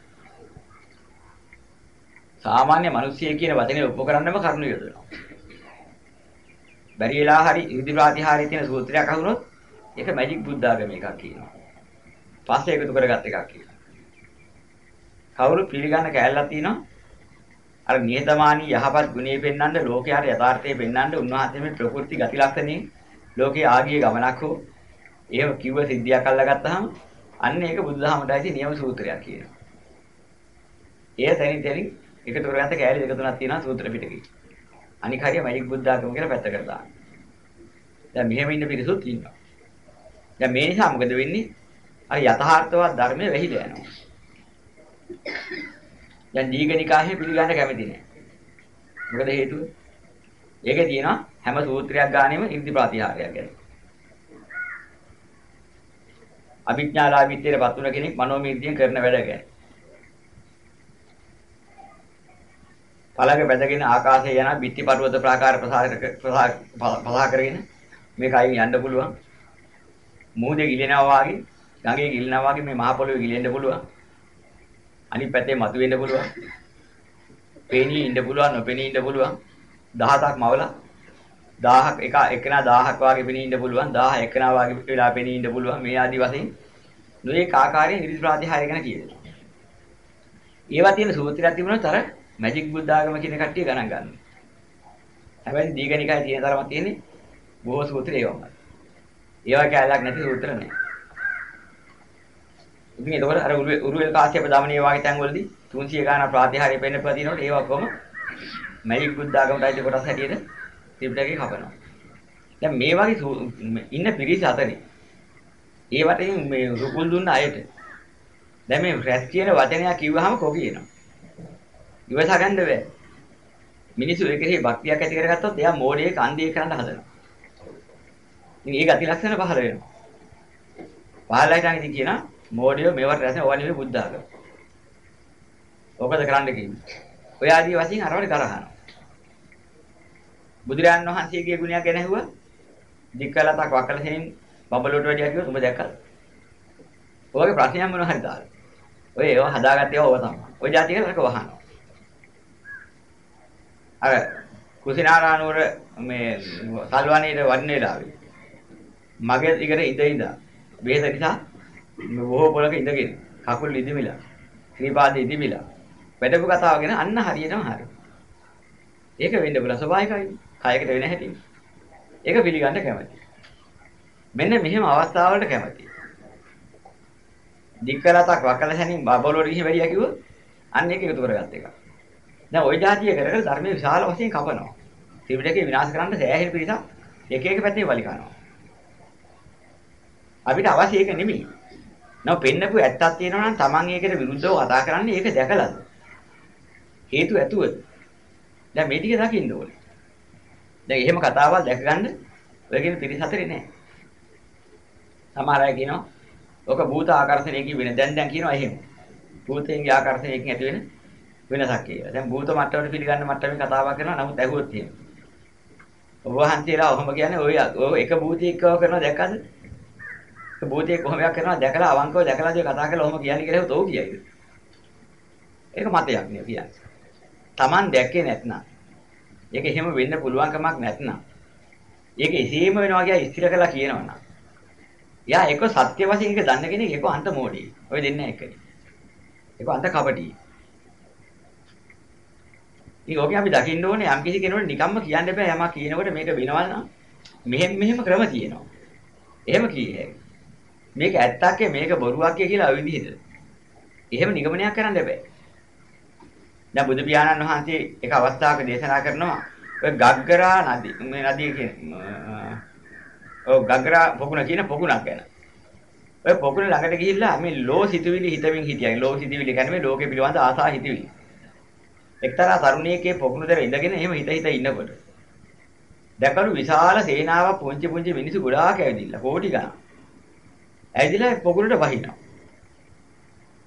සාමාන්‍ය මිනිස්සෙක් කියන වචනේ ඔප්පු කරන්නම කරුණු යොදනවා. බැරි වෙලා හරි ඉදිරි ප්‍රාතිහාර්යයේ තියෙන සූත්‍රයක් අහුනොත් ඒක මැජික් බුද්ධාගම එකක් කියනවා. පස්සේ එකතු කරගත් එකක් කියනවා. කවුරු පිළිගන්න කැලලක් තියෙනවා. අර නිහතමානී යහපත් ගුණේ පෙන්වන්න ලෝකයට යථාර්ථය පෙන්වන්න උන්වහන්සේ මේ ප්‍රകൃති ගති ලක්ෂණේ ලෝකයේ ආගිය ගමනක් හෝ එහෙම කිව්ව සිද්ධියක් අල්ලගත්තාම අන්න ඒක බුදුදහමටයි නියම සූත්‍රයක් කියනවා. එය තනින් තනින් එකතු කරගත්ත කෑලි දෙක තුනක් තියෙනවා සූත්‍ර පිටකේ. අනික හරිය මෛක් බුද්ධාගම කියලා පැත්තකට දාන්න. දැන් මෙහෙම ඉන්න පිරිසුත් ඉන්නවා. දැන් මේ නිසා මොකද වෙන්නේ? අර යථාර්ථවත් ධර්මයේ වැහිලා යනවා. දැන් දීඝනිකායේ පිළිගන්න කැමති නැහැ. මොකද හේතුව? ඒකේ තියෙනවා හැම සූත්‍රයක් ගානෙම ඉර්ධි ප්‍රතිහාරයක් ගැන. අභිඥාලාභීත්වයට පත් වුණ කෙනෙක් මනෝමීර්තියෙන් කරන වැඩ ගැන. පළඟ බැඳගෙන ආකාශයේ යන බිත්ති පර්වත ප්‍රාකාර ප්‍රසාර පසහා කරගෙන මේක අයින් යන්න පුළුවන්. මූදේ ගිලෙනවා වගේ, ගඟේ ගිලෙනවා වගේ මේ මහ පොළොවේ ගිලෙන්න පුළුවන්. අනිත් පැත්තේ මතුවෙන්න පුළුවන්. පේනී ඉන්න පුළුවන්, නොපෙනී ඉන්න පුළුවන්. 17ක් මවලා 1000ක් එක එකනා 1000ක් වාගේ පෙනී ඉන්න පුළුවන් 1000 එකනා වාගේ වෙලා පෙනී ඉන්න පුළුවන් මේ ආදි වශයෙන් නොඒක ආකාරයෙන් ඉරිදි ප්‍රාතිහාර්ය ගැන කියනවා. ඒවා තියෙන සූත්‍රයක් තිබුණොත් අර මැජික් බුද්ධාගම කියන කට්ටිය ගණන් ගන්න. හැබැයි දීඝනිකායේ තියෙන තරමක් තියෙන්නේ බොහෝ සූත්‍ර ඒවම. ඒවා කැලලක් නැති සූත්‍ර නෑ. ඉතින් ඒකවල අර උරුවෙල් කාශ්‍යප දමණිය වාගේ තැන්වලදී 300 ගාන ප්‍රාතිහාර්ය පෙන්නපුවා තියෙනකොට ඒවා කොහොම මැජික් බුද්ධාගමට අයිති කොටස් හැටියට ත්‍රිපිටකේ කපනවා. දැන් මේ වගේ ඉන්න පිරිස අතරේ ඒ වටේ මේ රුකුල් දුන්න අයට දැන් මේ රැස් කියන වචනයක් කිව්වහම කො කියනවා. ඉවස ගන්න බෑ. මිනිස්සු ඒකෙහි භක්තියක් ඇති කරගත්තොත් එයා මෝඩයේ කන්දිය කරන්න හදනවා. ඉතින් ඒ ගති ලක්ෂණ පහළ වෙනවා. පහළයි නම් ඉතින් කියන මෝඩියෝ මේවට රැස් ඕවා නෙවෙයි බුද්ධ ආගම. ඕකද කරන්න කිව්වේ. ඔය ආදී වශයෙන් අරවල කරහනවා. බුදුරයන් වහන්සේගේ ගුණයක් ගැන ඇහුවා. දික්කලතක් වකලසෙන් බබලොට වැඩියා කිව්වොත් උඹ දැක්කද? ඔයගේ ප්‍රශ්නයක් මොනවා හරි දාලා. ඔය ඒවා හදාගත්තේ ඕව තමයි. ඔය જાතිය කරක වහනවා. අර කුසිනාරානුවර මේ සල්වණේට වන්නේ ලාවේ. මගේ දිගට ඉඳ ඉඳ බේස නිසා බොහෝ පොලක ඉඳගෙන කකුල් ඉදිමිලා ශ්‍රීපාද ඉදිමිලා වැඩපු කතාව ගැන අන්න හරියටම හරි. ඒක වෙන්න බුණ ස්වභාවිකයි. කායකට වෙන හැටි. ඒක පිළිගන්න කැමතියි. මෙන්න මෙහෙම අවස්ථාවලට කැමතියි. දික්කලතක් වකල හැනින් බබලොර ගිහි වැඩියා කිව්වොත් අන්න ඒක එකතු කරගත් එක. දැන් ওই જાතිය කර කර ධර්මයේ විශාල වශයෙන් කපනවා. ත්‍රිපිටකේ විනාශ කරන්න සෑහෙන පිරිසක් එක එක පැත්තේ වලිකනවා. අපිට අවශ්‍ය ඒක නෙමෙයි. නෝ පෙන්නපු ඇත්තක් තියෙනවා නම් Taman ඒකට විරුද්ධව කතා කරන්නේ ඒක දැකලාද? හේතු ඇතුවද? දැන් මේ ටික දකින්න ඕනේ. දැන් එහෙම කතාවල් දැක ගන්න ඔය කියන පිරිස හතරේ නෑ. සමහර අය කියනවා ඔක භූත ආකර්ෂණයකින් වෙන. දැන් දැන් කියනවා එහෙම. භූතයෙන්ගේ ආකර්ෂණයකින් ඇති වෙන වෙනසක් කියලා. දැන් භූත මට්ටමට පිළිගන්න මට්ටමින් කතාවක් කරනවා. නමුත් ඇහුවොත් එහෙම. ඔබ වහන්සේලා ඔහොම කියන්නේ ඔය ඔය එක භූතයෙක්ව කරනවා දැක්කද? ඒ භූතයෙක් කොහොමයක් කරනවා දැකලා අවංකව දැකලා ඒ කතා කරලා ඔහොම කියන්නේ කියලා ඔව් කියයිද? ඒක මතයක් නේ කියන්නේ. Taman දැක්කේ නැත්නම් ඒක එහෙම වෙන්න පුළුවන් කමක් නැත්නම් ඒක එසේම වෙනවා කියලා ඉස්තිර කළා කියනවනම් යා ඒක සත්‍ය වශයෙන් ඒක දන්න කෙනෙක් ඒක අන්ත මොඩි. ඔය දෙන්නේ එකනේ. ඒක අන්ත කපටි. ඉතින් ඕකේ අපි දකින්න ඕනේ යම් කිසි කෙනෙකුට නිකම්ම කියන්න බෑ යමක් කියනකොට මේක වෙනවල් නම් මෙහෙම මෙහෙම ක්‍රම තියෙනවා. එහෙම කියේ. මේක ඇත්තක් මේක බොරුවක් කියලා ওই විදිහට. එහෙම නිගමනයක් කරන්න බෑ. දැන් බුදු පියාණන් වහන්සේ එක අවස්ථාවක දේශනා කරනවා ඔය ගග්ගරා නදී මේ නදිය කියන්නේ ඔව් ගග්ගරා පොකුණ කියන පොකුණක් ගැන. ඔය පොකුණ ළඟට ගිහිල්ලා මේ ලෝ සිතුවිලි හිතමින් හිටියා. ලෝ සිතුවිලි කියන්නේ මේ ලෝකේ පිළිබඳ ආසා හිතුවිලි. එක්තරා තරුණියකේ පොකුණ දර ඉඳගෙන එහෙම හිත හිත ඉන්නකොට දැකලු විශාල සේනාවක් පුංචි පුංචි මිනිස්සු ගොඩාක් ඇවිදින්න කෝටි ගණන්. ඇවිදලා පොකුණට වහිනවා.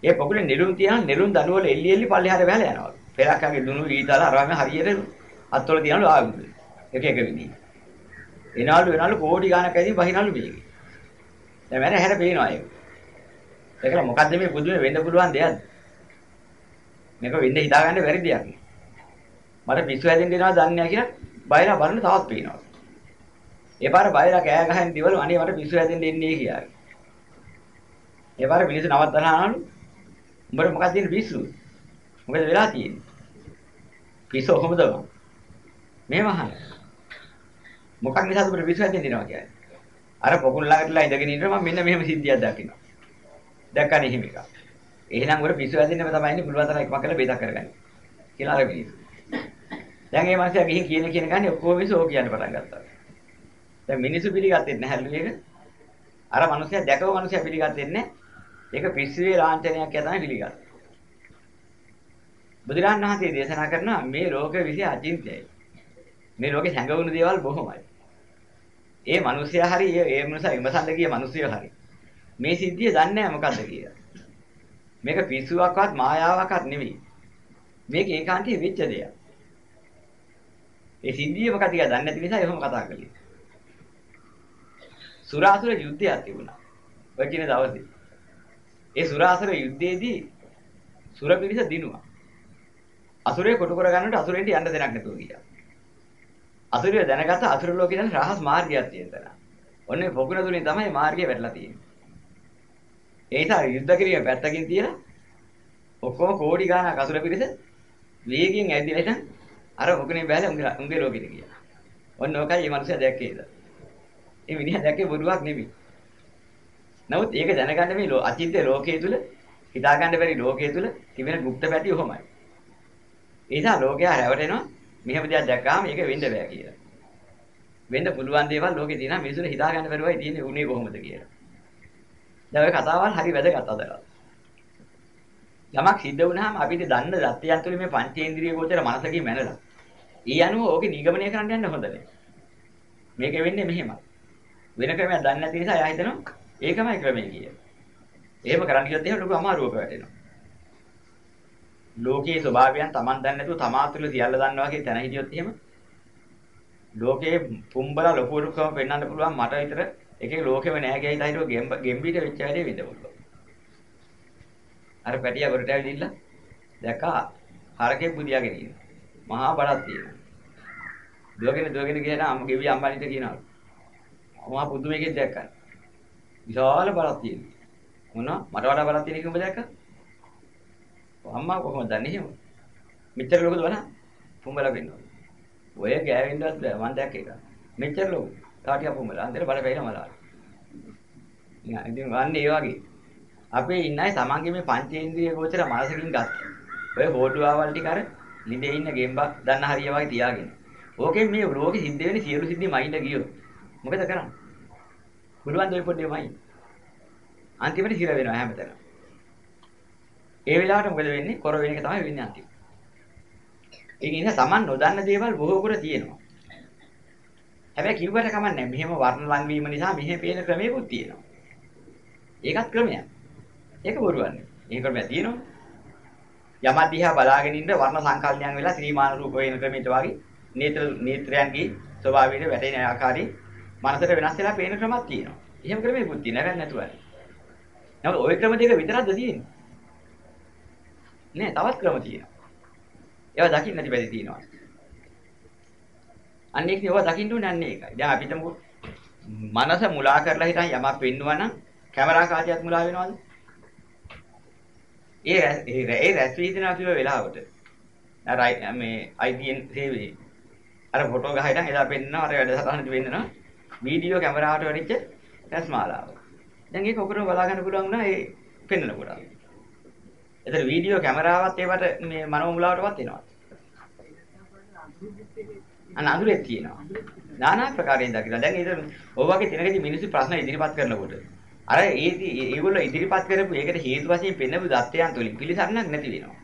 ඒ පොකුණේ නිරුන් තියන නිරුන් දනුවල එල්ලි එල්ලි පල්ලෙහාට බහලා යනවා. පෙරක්කගේ දුනු ඊතල අරම හරියට අත්වල තියනලු ආවිද. එක එක විදිහ. එනවලු එනවලු කෝටි ගණක් ඇදී බහිනවලු මේකේ. දැන් මම හැර පේනවා ඒක. ඒකල මොකද්ද මේ පුදුමේ වෙන්න පුළුවන් දෙයක්ද? මේක වෙන්න හිතාගන්න බැරි දෙයක් නේ. මට පිස්සු හැදෙන්න දෙනවා දන්නේ නැහැ කියලා බයලා බලන්න තවත් පේනවා. ඒ පාර බයලා කෑ ගහන දිවල අනේ මට පිස්සු හැදෙන්න එන්නේ කියලා. ඒ පාර මිනිස්සු නවත්තනහලු උඹට මොකක්ද තියෙන පිස්සු? මොකද වෙලා තියෙන්නේ? පිස්සු කොහොමද? මේ මහන. මොකක් නිසාද උඹට පිස්සු හැදෙන්න දෙනවා කියන්නේ? අර පොකුණ ළඟටලා ඉඳගෙන ඉන්නවා මම මෙන්න මෙහෙම සිද්ධියක් දකිනවා. දැක්කනේ එහෙම එකක්. එහෙනම් උර පිස්සු වැදින්නම තමයි ඉන්නේ පුළුවන් තරම් එකමක් කරලා බේදක් කරගන්න. කියලා අර මිනිස්සු. දැන් මේ මාසය ගිහින් කියන කියන ගන්නේ ඔක්කොම මිනිස්සු ඕක කියන්න පටන් ගත්තා. දැන් මිනිස්සු පිළිගත්තේ නැහැලු එක. අර මිනිස්සයා දැකව මිනිස්සයා පිළිගත්තේ නැහැ. ඒක පිස්සුවේ ලාංඡනයක් කියලා තමයි පිළිගත්තේ. බුදුරජාණන් වහන්සේ දේශනා කරනවා මේ ලෝක විශ්ය අචින්තයයි. මේ ලෝකේ හැඟවුණු දේවල් බොහොමයි. ඒ මිනිස්සයා හරි ඒ මිනිසා විමසන්න ගිය මිනිස්සයෝ හරි. මේ සිද්ධිය දන්නේ නැහැ මොකද්ද කියලා. මේක පිස්සුවක්වත් මායාවක්වත් නෙවෙයි. මේක ඒකාන්තයේ වෙච්ච දෙයක්. ඒ සිද්ධිය මොකක්ද කියලා දන්නේ නැති නිසා එහෙම කතා කළේ. සුරාසුර යුද්ධයක් තිබුණා. ඔය කියන දවසේ. ඒ සුරාසුර යුද්ධයේදී සුර පිරිස දිනුවා. අසුරේ කොටු කර ගන්නට අසුරෙන්ට යන්න දෙයක් නැතුව ගියා. අසුරිය දැනගත්ත අසුර ලෝකේ යන රහස් මාර්ගයක් තියෙන තැන. ඔන්නේ පොකුණ තුලින් තමයි මාර්ගය වැටලා තියෙන්නේ. ඒ නිසා යුද්ධ කිරීම පැත්තකින් තියලා ඔක්කොම කෝටි ගාණක් අසුර පිරිස වේගයෙන් ඇවිදලා ඉතින් අර පොකුණේ බැලලා උන්ගේ උන්ගේ ලෝකෙට ගියා. ඔන්න ඕකයි මේ මිනිස්සයා දැක්කේ ඉතින්. ඒ මිනිහා දැක්කේ බොරුවක් නෙමෙයි. නමුත් ඒක දැනගන්න මේ අචින්ත ලෝකයේ තුල හිතාගන්න බැරි ලෝකයේ තුල තිබෙන গুপ্ত පැති ඔහොමයි. ඒ නිසා ලෝකයා රැවටෙනවා මෙහෙම දෙයක් දැක්කාම ඒක වෙන්න බෑ කියලා. වෙන්න පුළුවන් දේවල් ලෝකේ තියෙනවා මිනිසුන්ට හිතා ගන්න බැරුවයි තියෙන්නේ උනේ කොහොමද කියලා. දැන් ඔය කතාවල් හරි වැදගත් අදලා. යමක් සිද්ධ වුණාම අපිට දන්න දත්තයන් තුළ මේ පංචේන්ද්‍රිය ගෝචර මනසකින් මැනලා. ඊ අනුව ඕකේ නිගමනය කරන්න යන්න හොඳ නැහැ. මේක වෙන්නේ මෙහෙමයි. වෙන ක්‍රමයක් දන්නේ නැති නිසා එයා හිතනවා ඒකමයි ක්‍රමය කියලා. එහෙම කරන්න ගියොත් එහෙම ලොකු අමාරුවක වැටෙනවා. ලෝකයේ ස්වභාවයන් Taman දන්නේ නැතුව තමා තුළ සියල්ල දන්නවා කියන තැන හිටියොත් එහෙම ලෝකයේ පුම්බලා ලොකුරුකම පෙන්වන්න පුළුවන් මට විතර එකේ ලෝකෙම නෑ කියයි හිතුව ගෙම්බීට වෙච්ච වැඩේ විඳ පුළුවන්. අර පැටියා වරට ඇවිදින්න දැක්කා හරකේ බුදියාගෙන ඉන්න. මහා බඩක් තියෙනවා. දුවගෙන දුවගෙන ගිහලා අම්ම ගෙවි අම්මනිට කියනවා. මහා පුදුමයකින් දැක්කා. විශාල බඩක් තියෙනවා. මොනවා මට වඩා බඩක් තියෙන එක උඹ දැක්කා? අම්මා කොහොමද දන්නේ එහෙම? මෙච්චර ලොකුද බලන්න. පුඹලා වෙන්නවා. ඔය ගෑවෙන්නවත් බෑ මම දැක්ක එක. මෙච්චර ලොකු. තාටිය පුඹලා අන්දර බල බැයිලා මලා. ඉතින් වන්නේ ඒ වගේ. අපේ ඉන්නයි තමන්ගේ මේ පංචේන්ද්‍රිය ගෝචර මානසිකින් ගත්තා. ඔය හොටුවාවල් ටික අර ලිඳේ ඉන්න ගෙම්බා දන්න හරිය වගේ තියාගෙන. ඕකෙන් මේ ලෝකෙ සිද්ධ වෙන සියලු සිද්ධි මයින්ඩ ගියෝ. මොකද කරන්නේ? පුළුවන් දෙයක් පොඩ්ඩේ මයින්. අන්තිමට හිර වෙනවා හැමතැනම. ඒ වෙලාවට මොකද වෙන්නේ? කොර වෙන එක තමයි වෙන්නේ අන්තිමට. ඒක නිසා Taman නොදන්න දේවල් බොහෝ කර තියෙනවා. හැබැයි කිව්වට කමන්නේ මෙහෙම වර්ණ ලං වීම නිසා මෙහෙ පේන ක්‍රමයකුත් තියෙනවා. ඒකත් ක්‍රමයක්. ඒක බොරුවන්නේ. ඒක ක්‍රමයක් තියෙනවා. යමක් දිහා බලාගෙන ඉන්න වර්ණ සංකල්පයන් වෙලා ශ්‍රීමාන රූප වෙන ක්‍රමයට වගේ නේත්‍ර නේත්‍රයන්ගේ ස්වභාවයට වැටෙන ආකාරي මනසට වෙනස් වෙලා පේන ක්‍රමයක් තියෙනවා. එහෙම ක්‍රමයකුත් තියෙනවා. නැවැත් නැතුවයි. නමුත් ওই ක්‍රම දෙක විතරක්ද තියෙන්නේ? නෑ තවත් ක්‍රම තියෙනවා. ඒවා දකින්න නැති බැරි තියෙනවා. අන්න ඒක ඒවා දකින්න ඕනේ අන්න ඒකයි. දැන් අපිට මනස මුලා කරලා හිටන් යමක් වෙන්නවා නම් කැමරා කාචයක් මුලා වෙනවද? ඒ ඒ රැස් වීදිනා කිව්ව වෙලාවට අර මේ IPN සේවයේ අර ෆොටෝ ගහයිටන් එදා පෙන්නනවා අර වැඩසටහනට වෙන්නනවා වීඩියෝ කැමරාවට වැඩිච්ච රැස් මාලාව. දැන් ඒක ඔකරම බලා ගන්න පුළුවන් වුණා ඒ පෙන්නකොට. එතන වීඩියෝ කැමරාවත් ඒවට මේ මනෝමුලාවටවත් එනවා. අන්න අඳුරේ තියෙනවා. নানা ප්‍රකාරයෙන් දකිනවා. දැන් ඒක ඔය වගේ තැනකදී මිනිස්සු ප්‍රශ්න ඉදිරිපත් කරනකොට අර ඒ ඒගොල්ලෝ ඉදිරිපත් කරපු ඒකට හේතු වශයෙන් පෙන්නපු දත්තයන් තුලින් පිළිසරණක් නැති වෙනවා.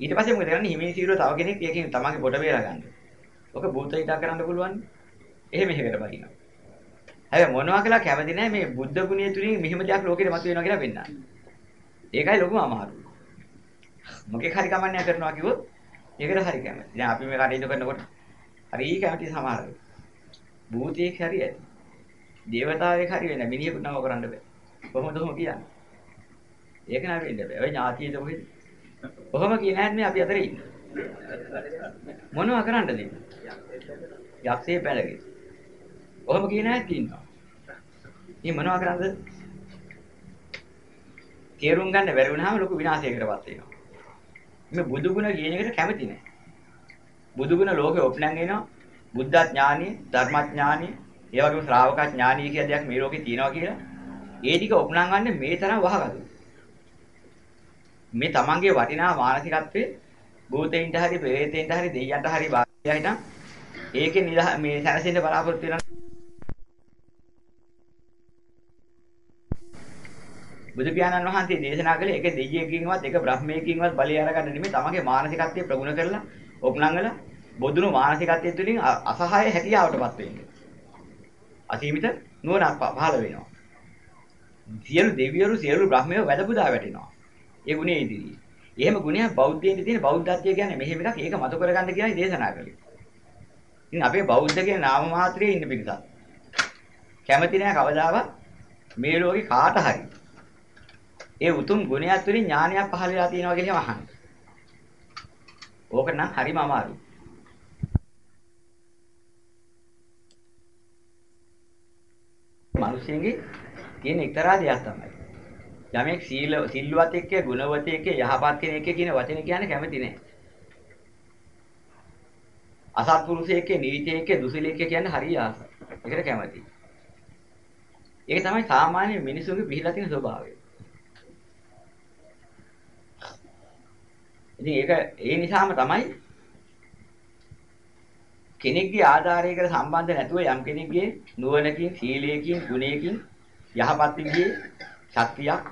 ඊට පස්සේ මොකද කරන්නේ හිමින් සීරුව තව කෙනෙක් ඒකෙන් තමන්ගේ පොට බේර ගන්න. ඔක භූත හිතා කරන්න පුළුවන්. එහෙම එහෙකට බහිනවා. හැබැයි මොනවා කියලා කැමති නැහැ මේ බුද්ධ ගුණය තුලින් මෙහෙම දෙයක් ලෝකෙට මතුවෙනවා කියලා පෙන්නන්න. ඒකයි ලොකුම අමාරුව. මොකෙක් හරි කමන්නෑ කරනවා කිව්වොත් ඒකට හරි කැමති. දැන් අපි මේ කටයුතු කරනකොට හරි කැමති සමහර වෙලාවට. භූතයෙක් හරි ඇති. දේවතාවෙක් හරි වෙන මිනිහෙකුට නම කරන්න බෑ. කොහොමද ඔහොම කියන්නේ? ඒක නෑ වෙන්න බෑ. ඔය ඥාතියද කොහෙද? කොහොම කියන හැන්නේ අපි අතරේ ඉන්නේ. මොනවා කරන්නද ඉන්නේ? යක්ෂේ පැලගේ. කොහොම කියන හැටි ඉන්නවා. මේ මොනවා කරන්නද? තේරුම් ගන්න බැරි වුණාම ලොකු විනාශයකටපත් වෙනවා. මේ බුදු ගුණ කියන එකට කැමති නැහැ. බුදු ගුණ ලෝකේ ඔප්නන් එනවා. බුද්ධ ඥානෙ, ධර්ම ඥානෙ, ඒ වගේම ශ්‍රාවක ඥානීය කියලා දෙයක් මේ ලෝකේ තියෙනවා කියලා. ඒ ටික උපනංගන්නේ මේ තරම් වහගතු. මේ තමන්ගේ වටිනා මානසිකත්වයේ භූතයින්ට හරි, ප්‍රේතයින්ට හරි, දෙයියන්ට හරි වාසිය හිටන් ඒකේ මේ සැනසෙන්න බලාපොරොත්තු වෙනවා. බුදු පියාණන් වහන්සේ දේශනා කළේ ඒක දෙයියෙකින්වත් ඒක බ්‍රහ්මයකින්වත් බලය අරගන්න නෙමෙයි තමගේ මානසිකත්වය ප්‍රගුණ කරලා ඔප්නංගල බොදුණු මානසිකත්වය තුළින් අසහාය හැකියාවටපත් වෙන්නේ. අසීමිත නුවණක් පහළ වෙනවා. සියලු දෙවියරු සියලු බ්‍රහ්මයෝ වැදපුදා වැටෙනවා. ඒ ගුණයේ ඉදිරියේ. එහෙම ගුණයක් බෞද්ධයන්ට තියෙන බෞද්ධත්වය කියන්නේ මෙහෙම එකක් ඒක මතු කරගන්න කියලායි දේශනා කළේ. ඉතින් අපේ බෞද්ධ කියන නාම මාත්‍රයේ ඉන්න පිටසක්. කැමති නැහැ කවදාවත් මේ ලෝකේ කාට හරි ඒ උතුම් ගුණයක් තුළින් ඥානයක් පහළ වෙලා තියෙනවා කියලා අහන්න. ඕක නම් හරිම අමාරුයි. මිනිස්සුන්ගේ තියෙන එක්තරා දෙයක් තමයි. යමෙක් සීල සිල්වත් එක්ක ගුණවත් එක්ක යහපත් කෙනෙක් කියන වචනේ කියන්නේ කැමති නෑ. අසත්පුරුෂයෙක් නීචයෙක් දුසිලෙක් කියන්නේ හරිය ආසයි. ඒකට කැමති. ඒක තමයි සාමාන්‍ය මිනිසුන්ගේ පිළිලා තියෙන ස්වභාවය. ඉතින් ඒක ඒ නිසාම තමයි කෙනෙක්ගේ ආධාරයකට සම්බන්ධ නැතුව යම් කෙනෙක්ගේ නුවණකින් සීලයකින් ගුණයකින් යහපත් විදිහේ ශක්තියක්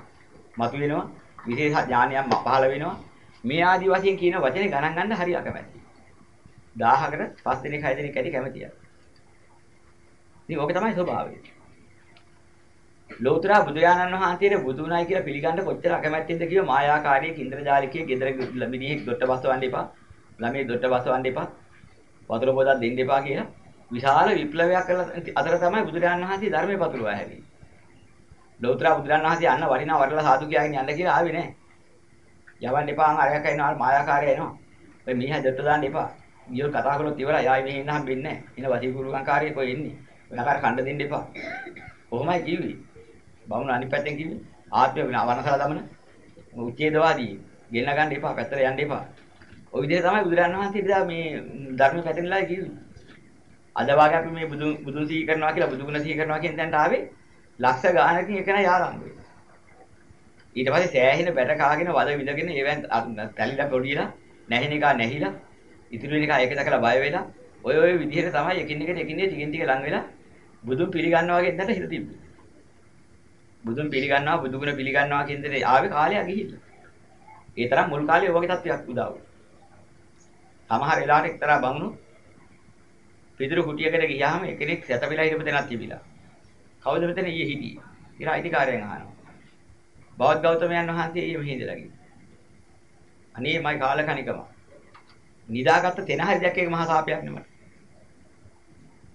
මතුවෙනවා විශේෂ ඥානයක් පහළ වෙනවා. මේ ආදි වශයෙන් කියන වචනේ ගණන් ගන්න හරි අකමැති. 1000කට 5 දිනක 6 දිනක ඇති කැමතියි ඉතින් ඕක තමයි ස්වභාවය. ලෝතර බුදුයාණන් වහන්සේට බුදුනායි කියලා පිළිගන්න කොච්චර අකමැත්තෙන්ද කිව්ව මායාකාරී කින්ද්‍රජාලිකයේ ගෙදර මිනිහෙක් දොට්ට බසවන්න එපා. ළමයි දොට්ට බසවන්න එපා. වතුර පොදක් දෙන්න එපා කියලා විශාල විප්ලවයක් කළ අතර තමයි බුදුරජාණන් වහන්සේ ධර්මයේ පතුරවා හැරෙන්නේ. ලෝතර බුදුරජාණන් වහන්සේ අන්න වටිනා වරලා සාදු කියගෙන යන්න කියලා ආවේ නැහැ. යවන්න එපා අං අරයක් එනවා මායාකාරය එනවා. ඔය මීහා දොට්ට දාන්න එපා. ඊයෝ කතා කරලා ඉවරයි. ආයි මෙහෙ ඉන්න හම්බෙන්නේ නැහැ. එන වසීකුරුකංකාරයේ කොහෙ ඉන්නේ? ඔයාකාර කණ්ඩ දෙන්න එපා. කොහොමයි කිව්වේ? බමුණ අනිත් පැත්තෙන් කිව්වේ ආත්මය වනසලා දමන උච්ඡේදවාදී ගෙන්න ගන්න එපා පැත්තට යන්න එපා. ওই විදිහට තමයි බුදුරජාණන් වහන්සේ ඉතින් මේ ධර්ම පැතෙනලා කිව්වේ. අද වාගේ අපි මේ බුදුන් බුදුන් සිහි කරනවා කියලා බුදුගුණ සිහි කරනවා කියන තැනට ආවේ ලක්ෂ ගානකින් එක නෑ ආරම්භ වෙන්නේ. ඊට පස්සේ සෑහෙන බැට කාගෙන වද විදගෙන ඒවෙන් තැලිලා පොඩිලා නැහින එක නැහිලා ඉතුරු වෙන එක ඒක දැකලා බය වෙලා ඔය ඔය විදිහට තමයි එකින් එකට එකින් ටිකෙන් ටික ලඟ වෙලා බුදුන් පිළිගන්නවා වගේ දැනට හිත තිබ්බේ. බුදුන් පිළිගන්නවා බුදුගුණ පිළිගන්නවා කියන දේ ආවේ කාලයක් ගිහිල්ලා. ඒ තරම් මුල් කාලේ ඔය වගේ තත්ත්වයක් උදා වුණා. සමහර වෙලාවට එක්තරා බමුණු පිටුරු කුටියකට ගියාම එකෙක් සැතපෙලා හිටපු තැනක් තිබිලා. කවුද මෙතන ඊයේ හිටියේ? කියලා අයිතිකාරයන් අහනවා. බෞද්ධ ගෞතමයන් වහන්සේ ඊයේ මෙහි ඉඳලා ගිහින්. අනේ මයි කාලකණිකම. නිදාගත්ත තැන හරි දැක්ක එක මහා සාපයක් නෙමෙයි.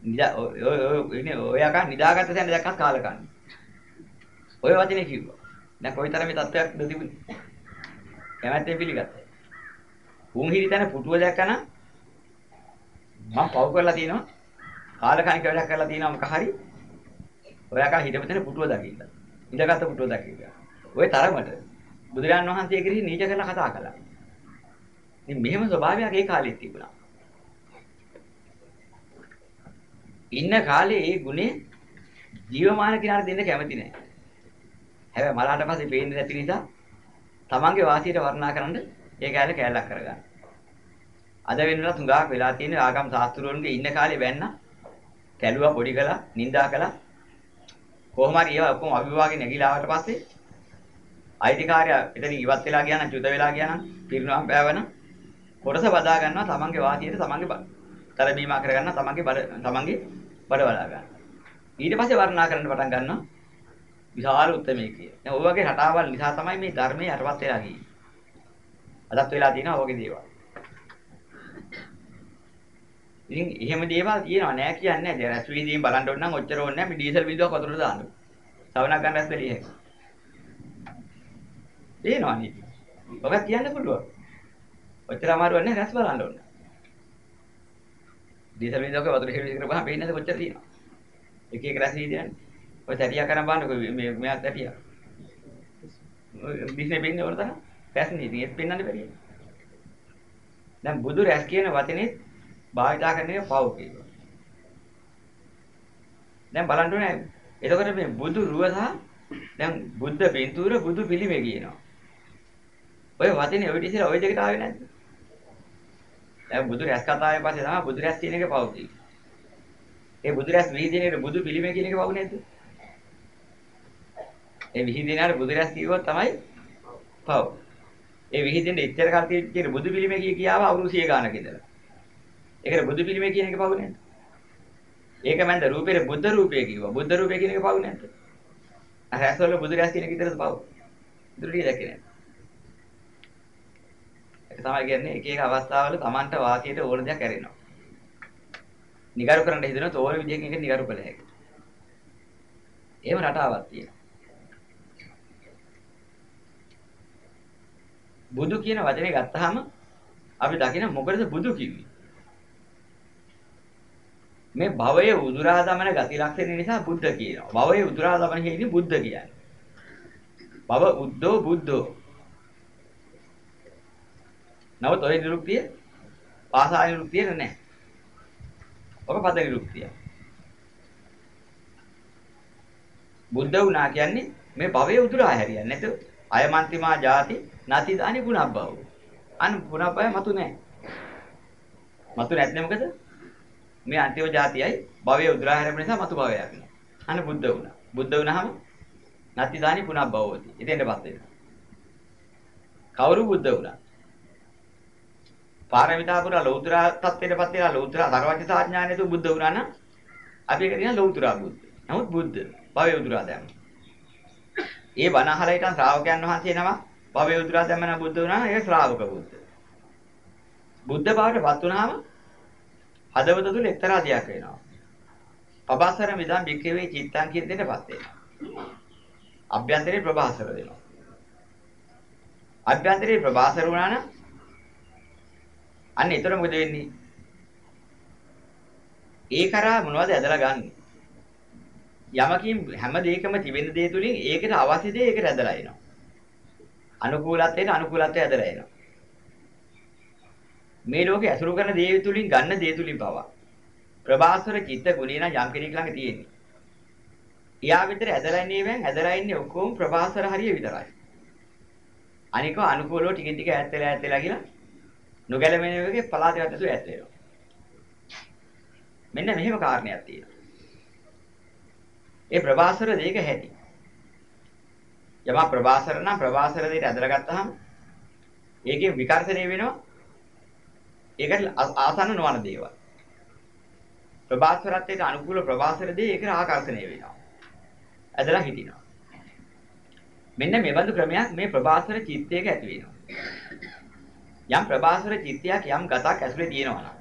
නිදා ඔය ඔය ඉන්නේ ඔය අකා නිදාගත්ත තැන දැක්කත් කාලකණ්ණි. ඔය වචනේ කිව්වා. දැන් කොයිතරම් මේ තත්ත්වයක් තිබුණේ. කැමැත්තෙන් පිළිගත්තා. උන් හිරි තැන පුටුව දැක්කම මම පව් කරලා තියෙනවා. කාලකණික වැඩක් කරලා තියෙනවා මොක හරි. ඔයා කා හිටපු තැන පුටුව දකින්න. ඉඳගත්තු පුටුව දකින්න. ওই තරමට බුදුරජාණන් වහන්සේ කෙරෙහි නීච කරලා කතා කළා. ඉතින් මෙහෙම ස්වභාවයක් ඒ කාලෙත් තිබුණා. ඉන්න කාලේ ඒ ගුණේ ජීවමාන කෙනාට දෙන්න කැමති නැහැ. හැබැයි මලාට පස්සේ පේන්නේ නැති නිසා තමන්ගේ වාසියට වර්ණනා කරන්න ඒ කැලේ කැලලක් කරගන්න. අද වෙනලා තුඟාක් වෙලා තියෙන ආගම් සාස්ත්‍රවලුන්ගේ ඉන්න කාලේ වැන්න කැලුවා පොඩි කළා, නිඳා කළා. කොහොම හරි ඒවා ඔක්කොම අවිවාගේ නැగిලා ආවට පස්සේ අයිතිකාරයා එතනින් ඉවත් වෙලා ගියා නම් චුත වෙලා ගියා නම් පිරිනුවම් පෑවන කොටස බදා ගන්නවා තමන්ගේ වාසියට තමන්ගේ තරබීමා කරගන්න තමන්ගේ බඩ තමන්ගේ බඩ වලා ගන්න. ඊට පස්සේ වර්ණනා කරන්න පටන් ගන්නවා විශාල උත්මේ කිය. දැන් ඔය වගේ රටාවල් නිසා තමයි මේ ධර්මයේ යටපත් වෙලා ගියේ. අදත් වෙලා තියෙනවා ඔයගේ දේවල්. ඉතින් එහෙම දේවල් තියෙනවා නෑ කියන්නේ නෑ. දැන් රැස් වීදීන් බලන්න ඕන නම් ඔච්චර ඕනේ නෑ. මේ ඩීසල් බිඳුවක් වතුරට දාන්න. සවනක් ගන්න රැස් වෙලිය හැකියි. තේනවා නේද? ඔබ කියන්න පුළුවන්. ඔච්චර අමාරුවක් නෑ රැස් බලන්න ඕන. ඩීසල් බිඳුවක වතුර හෙලි කරපුවාම පේන්නේ නැද කොච්චර තියෙනවා. එක එක රැස් වීදියන්නේ. ඔය තැටියා කරන් බලන්නකෝ මේ මෙයා තැටියා. බිස්නේ පෙන්නේ වල තමයි. රැස් නේ ඉතින් ඒත් පෙන්වන්න බැරිය. දැන් බුදු රැස් කියන වචනේ භාවිතා කරන එක පව් කියනවා. දැන් බලන්න ඕනේ එතකොට මේ බුදු රුව සහ දැන් බුද්ධ පින්තූර බුදු පිළිමේ කියනවා. ඔය වචනේ ඔය ඉතින් ඔය දෙකට ආවේ නැද්ද? දැන් බුදු රැස් කතාවේ පස්සේ තමයි බුදු රැස් කියන එක පව් තියෙන්නේ. ඒ බුදු රැස් විහිදින එක බුදු පිළිමේ කියන එක පව් නේද? ඒ විහිදිනාට බුදු රැස් කිව්වොත් තමයි පව්. ඒ විහිදෙන්න එච්චර කල් තියෙන බුදු පිළිමේ කිය කියාව අවුරුදු 100 ගානක ඉඳලා. ඒකට බුදු පිළිමේ කියන එක පව් නේද? ඒක මන්ද රූපේ බුද්ධ රූපය කිව්වා. බුද්ධ රූපය කියන එක පව් නැද්ද? අර ඇස්වල බුදු රැස් කියන එක විතරද පව්? දුරිය දැකේ නැහැ. ඒක තමයි කියන්නේ එක එක අවස්ථාවල Tamanට වාසියට ඕන දෙයක් ඇරෙනවා. නිගරු කරන්න හිතනොත් ඕන විදිහකින් ඒක නිගරු කළ හැකියි. එහෙම රටාවක් තියෙනවා. බුදු කියන වචනේ ගත්තාම අපි දකින මොකටද බුදු කිව්වේ? මේ භවයේ උදුරා දමන ගති ලක්ෂණ නිසා බුද්ධ කියනවා. භවයේ උදුරා දමන කියන්නේ බුද්ධ කියන්නේ. භව උද්දෝ බුද්ධෝ. නමුත් ඔය නිරුක්තිය පාසා නිරුක්තිය නෑ. ඔක පද නිරුක්තිය. බුද්ධ වුණා කියන්නේ මේ භවයේ උදුරා හැරියන්නේ නැතු අයමන්තිමා ಜಾති නැති දානි පුනබ්බව. අන් පුනබ්බය මතු නැහැ. මතු නැත්නම් මොකද? මේ අන්තිම જાතියයි භවයේ උදුරා හැරෙම නිසා මතු භවයක් නෑ. අන්න බුද්ධ වුණා. බුද්ධ වුණාම නැති දානි පුනබ්බවෝති. ඉතින්පත් වෙනවා. කවුරු බුද්ධ වුණා? පාරමිතා පුරා ලෞතර තත්ත්වයටපත් වෙලා ලෞතර සර්වඥ සාඥානෙතු බුද්ධ වුණා නම් අපි ඒක කියන ලෞතර බුද්ධ. නමුත් බුද්ධ භවයේ උදුරා දැම්මා. ඒ බණ අහලා හිටන් ශ්‍රාවකයන් වහන්සේ නම භවයේ උදුරා දැම්මන බුද්ධ වුණා ඒ ශ්‍රාවක බුද්ධ. බුද්ධ භාවයට පත් වුණාම හදවත තුල එක්තරා දෙයක් වෙනවා. පබාසර මිදම් බික්කවේ චිත්තං කියන දෙයටපත් වෙනවා. අභ්‍යන්තරේ ප්‍රභාසර වෙනවා. අභ්‍යන්තරේ ප්‍රභාසර වුණා නම් අන්න ඒතර මොකද වෙන්නේ? ඒ කරා මොනවද ඇදලා ගන්නෙ? යමකින් හැම දෙයකම තිබෙන දේ තුලින් ඒකට අවශ්‍ය දේ ඒකට ඇදලා එනවා. අනුකූලත්වයට අනුකූලත්වය ඇදලා එනවා. මේ ලෝකේ ඇසුරු කරන දේ තුලින් ගන්න දේ තුලින් පවා ප්‍රභාස්වර චිත්ත ගුණේ නම් යම් කෙනෙක් ළඟ තියෙන්නේ. එයා විතර ඇදලා ඉන්නේ වෙන් ඇදලා ඉන්නේ ඔක්කොම ප්‍රභාස්වර හරිය විතරයි. අනික අනුකූලව ටික ටික ඈත් වෙලා ඈත් වෙලා කියලා නොගැලපෙන එකේ පලාතයක් ඇතුළේ ඈත් වෙනවා. මෙන්න මෙහෙම කාරණයක් තියෙනවා. ඒ ප්‍රභාසර දෙයක හැටි. යමා ප්‍රභාසර නම් ප්‍රභාසර දෙයට ඇදලා ගත්තාම ඒකේ විකර්ෂණය වෙනවා. ඒකට ආසන්න නොවන දේවල්. ප්‍රභාසරත්වයට අනුකූල ප්‍රභාසර දේ ඒකට ආකර්ෂණය වෙනවා. ඇදලා හිටිනවා. මෙන්න මේ බඳු ක්‍රමයක් මේ ප්‍රභාසර චිත්තයක ඇති වෙනවා. යම් ප්‍රභාසර චිත්තයක් යම් ගතක් ඇතුලේ තියෙනවා නම්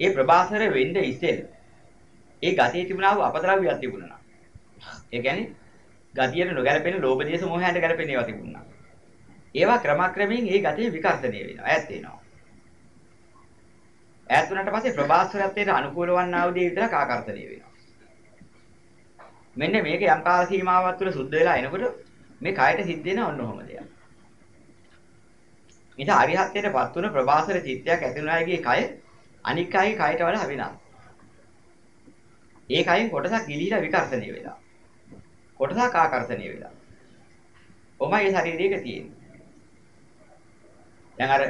ඒ ප්‍රභාසර වෙන්න ඉස්සෙල්ලා ඒ ගතියේ තිබුණා වූ අපද්‍රව්‍යයක් තිබුණා. ඒ කියන්නේ ගතියට නොගැලපෙන ලෝභ දේශ මොහයන්ට ගැලපෙන ඒවා තිබුණා. ඒවා ක්‍රමක්‍රමයෙන් ඒ ගතිය විකර්ෂණය වෙනවා. ඈත් වෙනවා. ඈත් වුණාට පස්සේ ප්‍රභාස්වරත්වයට අනුකූල වන්නා වූ දේ විතරක් ආකර්ෂණය වෙනවා. මෙන්න මේක යම් කාල සීමාවක් තුළ සුද්ධ වෙලා එනකොට මේ කයට සිද්ධ වෙන ඔන්න ඔහොම දෙයක්. ඉතින් අරිහත්ත්වයටපත් වුණ ප්‍රභාසර චිත්තයක් ඇති වුණාගේ කය අනික් කයගේ කයට වඩා වෙනස්. ඒ කයින් කොටසක් ගිලිහිලා විකර්ෂණය වෙලා. කොටසක් ආකර්ෂණය වෙලා. කොහොමයි ඒ ශරීරයක තියෙන්නේ. දැන් අර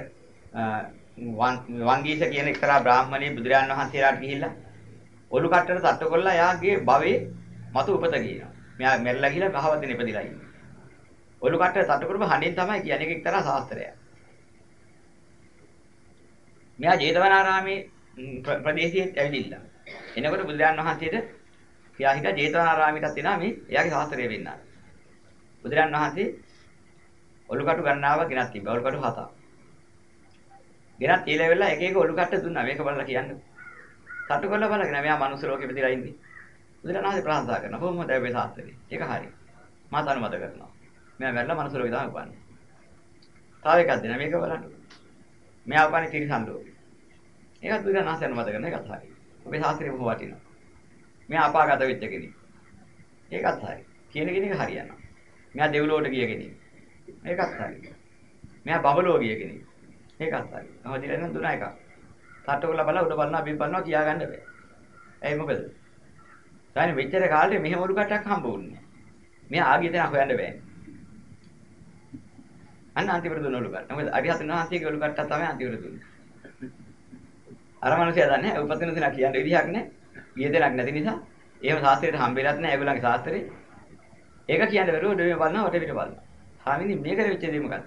වංගීස කියන එක්තරා බ්‍රාහ්මණයෙක් බුදුරජාන් වහන්සේලාට ගිහිල්ලා ඔලු කට්ටට තට්ටු කරලා යාගේ භවයේ මතු උපත කියනවා. මෙයා මෙරලා ගිහිල්ලා ගහවදින ඉපදිලා ඉන්නේ. ඔලු කට්ටට තට්ටු කරපුවා හඬින් තමයි කියන්නේ ඒක එක්තරා ශාස්ත්‍රයක්. මෙයා ජේතවනාරාමේ ප්‍රදේශයේ ඇවිදින්න. එනකොට බුදුරජාන් වහන්සේට කියා හිටා ජේතවනාරාමයටත් එනවා මේ එයාගේ ශාස්ත්‍රය වෙන්න. බුදුරජාන් වහන්සේ ඔලුකටු ගන්නාව ගෙනත් තිබ්බා. ඔලුකටු හතක්. ගෙනත් තියලා වෙලා එක එක ඔලුකට්ට දුන්නා. මේක බලලා කියන්න. සතු කරලා බලගෙන මෙයා මනුස්ස ලෝකෙ ඉපදිලා ඉන්නේ. බුදුරජාණන් වහන්සේ ප්‍රාර්ථනා කරනවා. කොහොමද මේ ශාස්ත්‍රය? ඒක හරි. මාත අනුමත කරනවා. මෙයා මැරලා මනුස්ස ලෝකෙ තමයි උපන්නේ. තව එකක් දෙනවා. මේක බලන්න. මෙයා උපන්නේ තිරිසන් ලෝකෙ. ඒකත් බුදුරජාණන් වහන්සේ අනුමත කරන එකත් හරි. ඔබේ ශාස්ත්‍රය බොහෝ වටිනවා. මෙයා අපාගත වෙච්ච කෙනෙක්. ඒකත් හරි. කියන කෙනෙක් හරියනවා. මෙයා දෙව්ලොවට ගිය කෙනෙක්. මේකත් හරි. මෙයා බබලෝ ගිය කෙනෙක්. ඒකත් හරි. අවදිලා නම් දුනා එකක්. තට්ටු කරලා බලලා උඩ බලනවා බිම් බලනවා කියා ගන්න බෑ. ඇයි මොකද? දැන් මෙච්චර කාලේ මෙහෙම ඔලු කට්ටක් හම්බ වුණේ. මෙයා ආගිය තැන හොයන්න බෑනේ. අන්න අන්තිමට දුන්න ඔලු කට්ට. මොකද අරිහතුන් වහන්සේගේ ඔලු කට්ටක් තමයි අන්තිමට දුන්නේ. අර මිනිස්සයා දන්නේ නැහැ. උපදින දෙනා කියන්න විදිහක් නැහැ. ගිය දෙයක් නැති නිසා එහෙම ශාස්ත්‍රයට හම්බෙලත් නැහැ ඒගොල්ලන්ගේ ශාස්ත්‍රේ. ඒක කියන්න බැරුව දෙවියන් බලනවා වට පිට බලනවා. ස්වාමීනි මේකට වෙච්ච දේ මොකද්ද?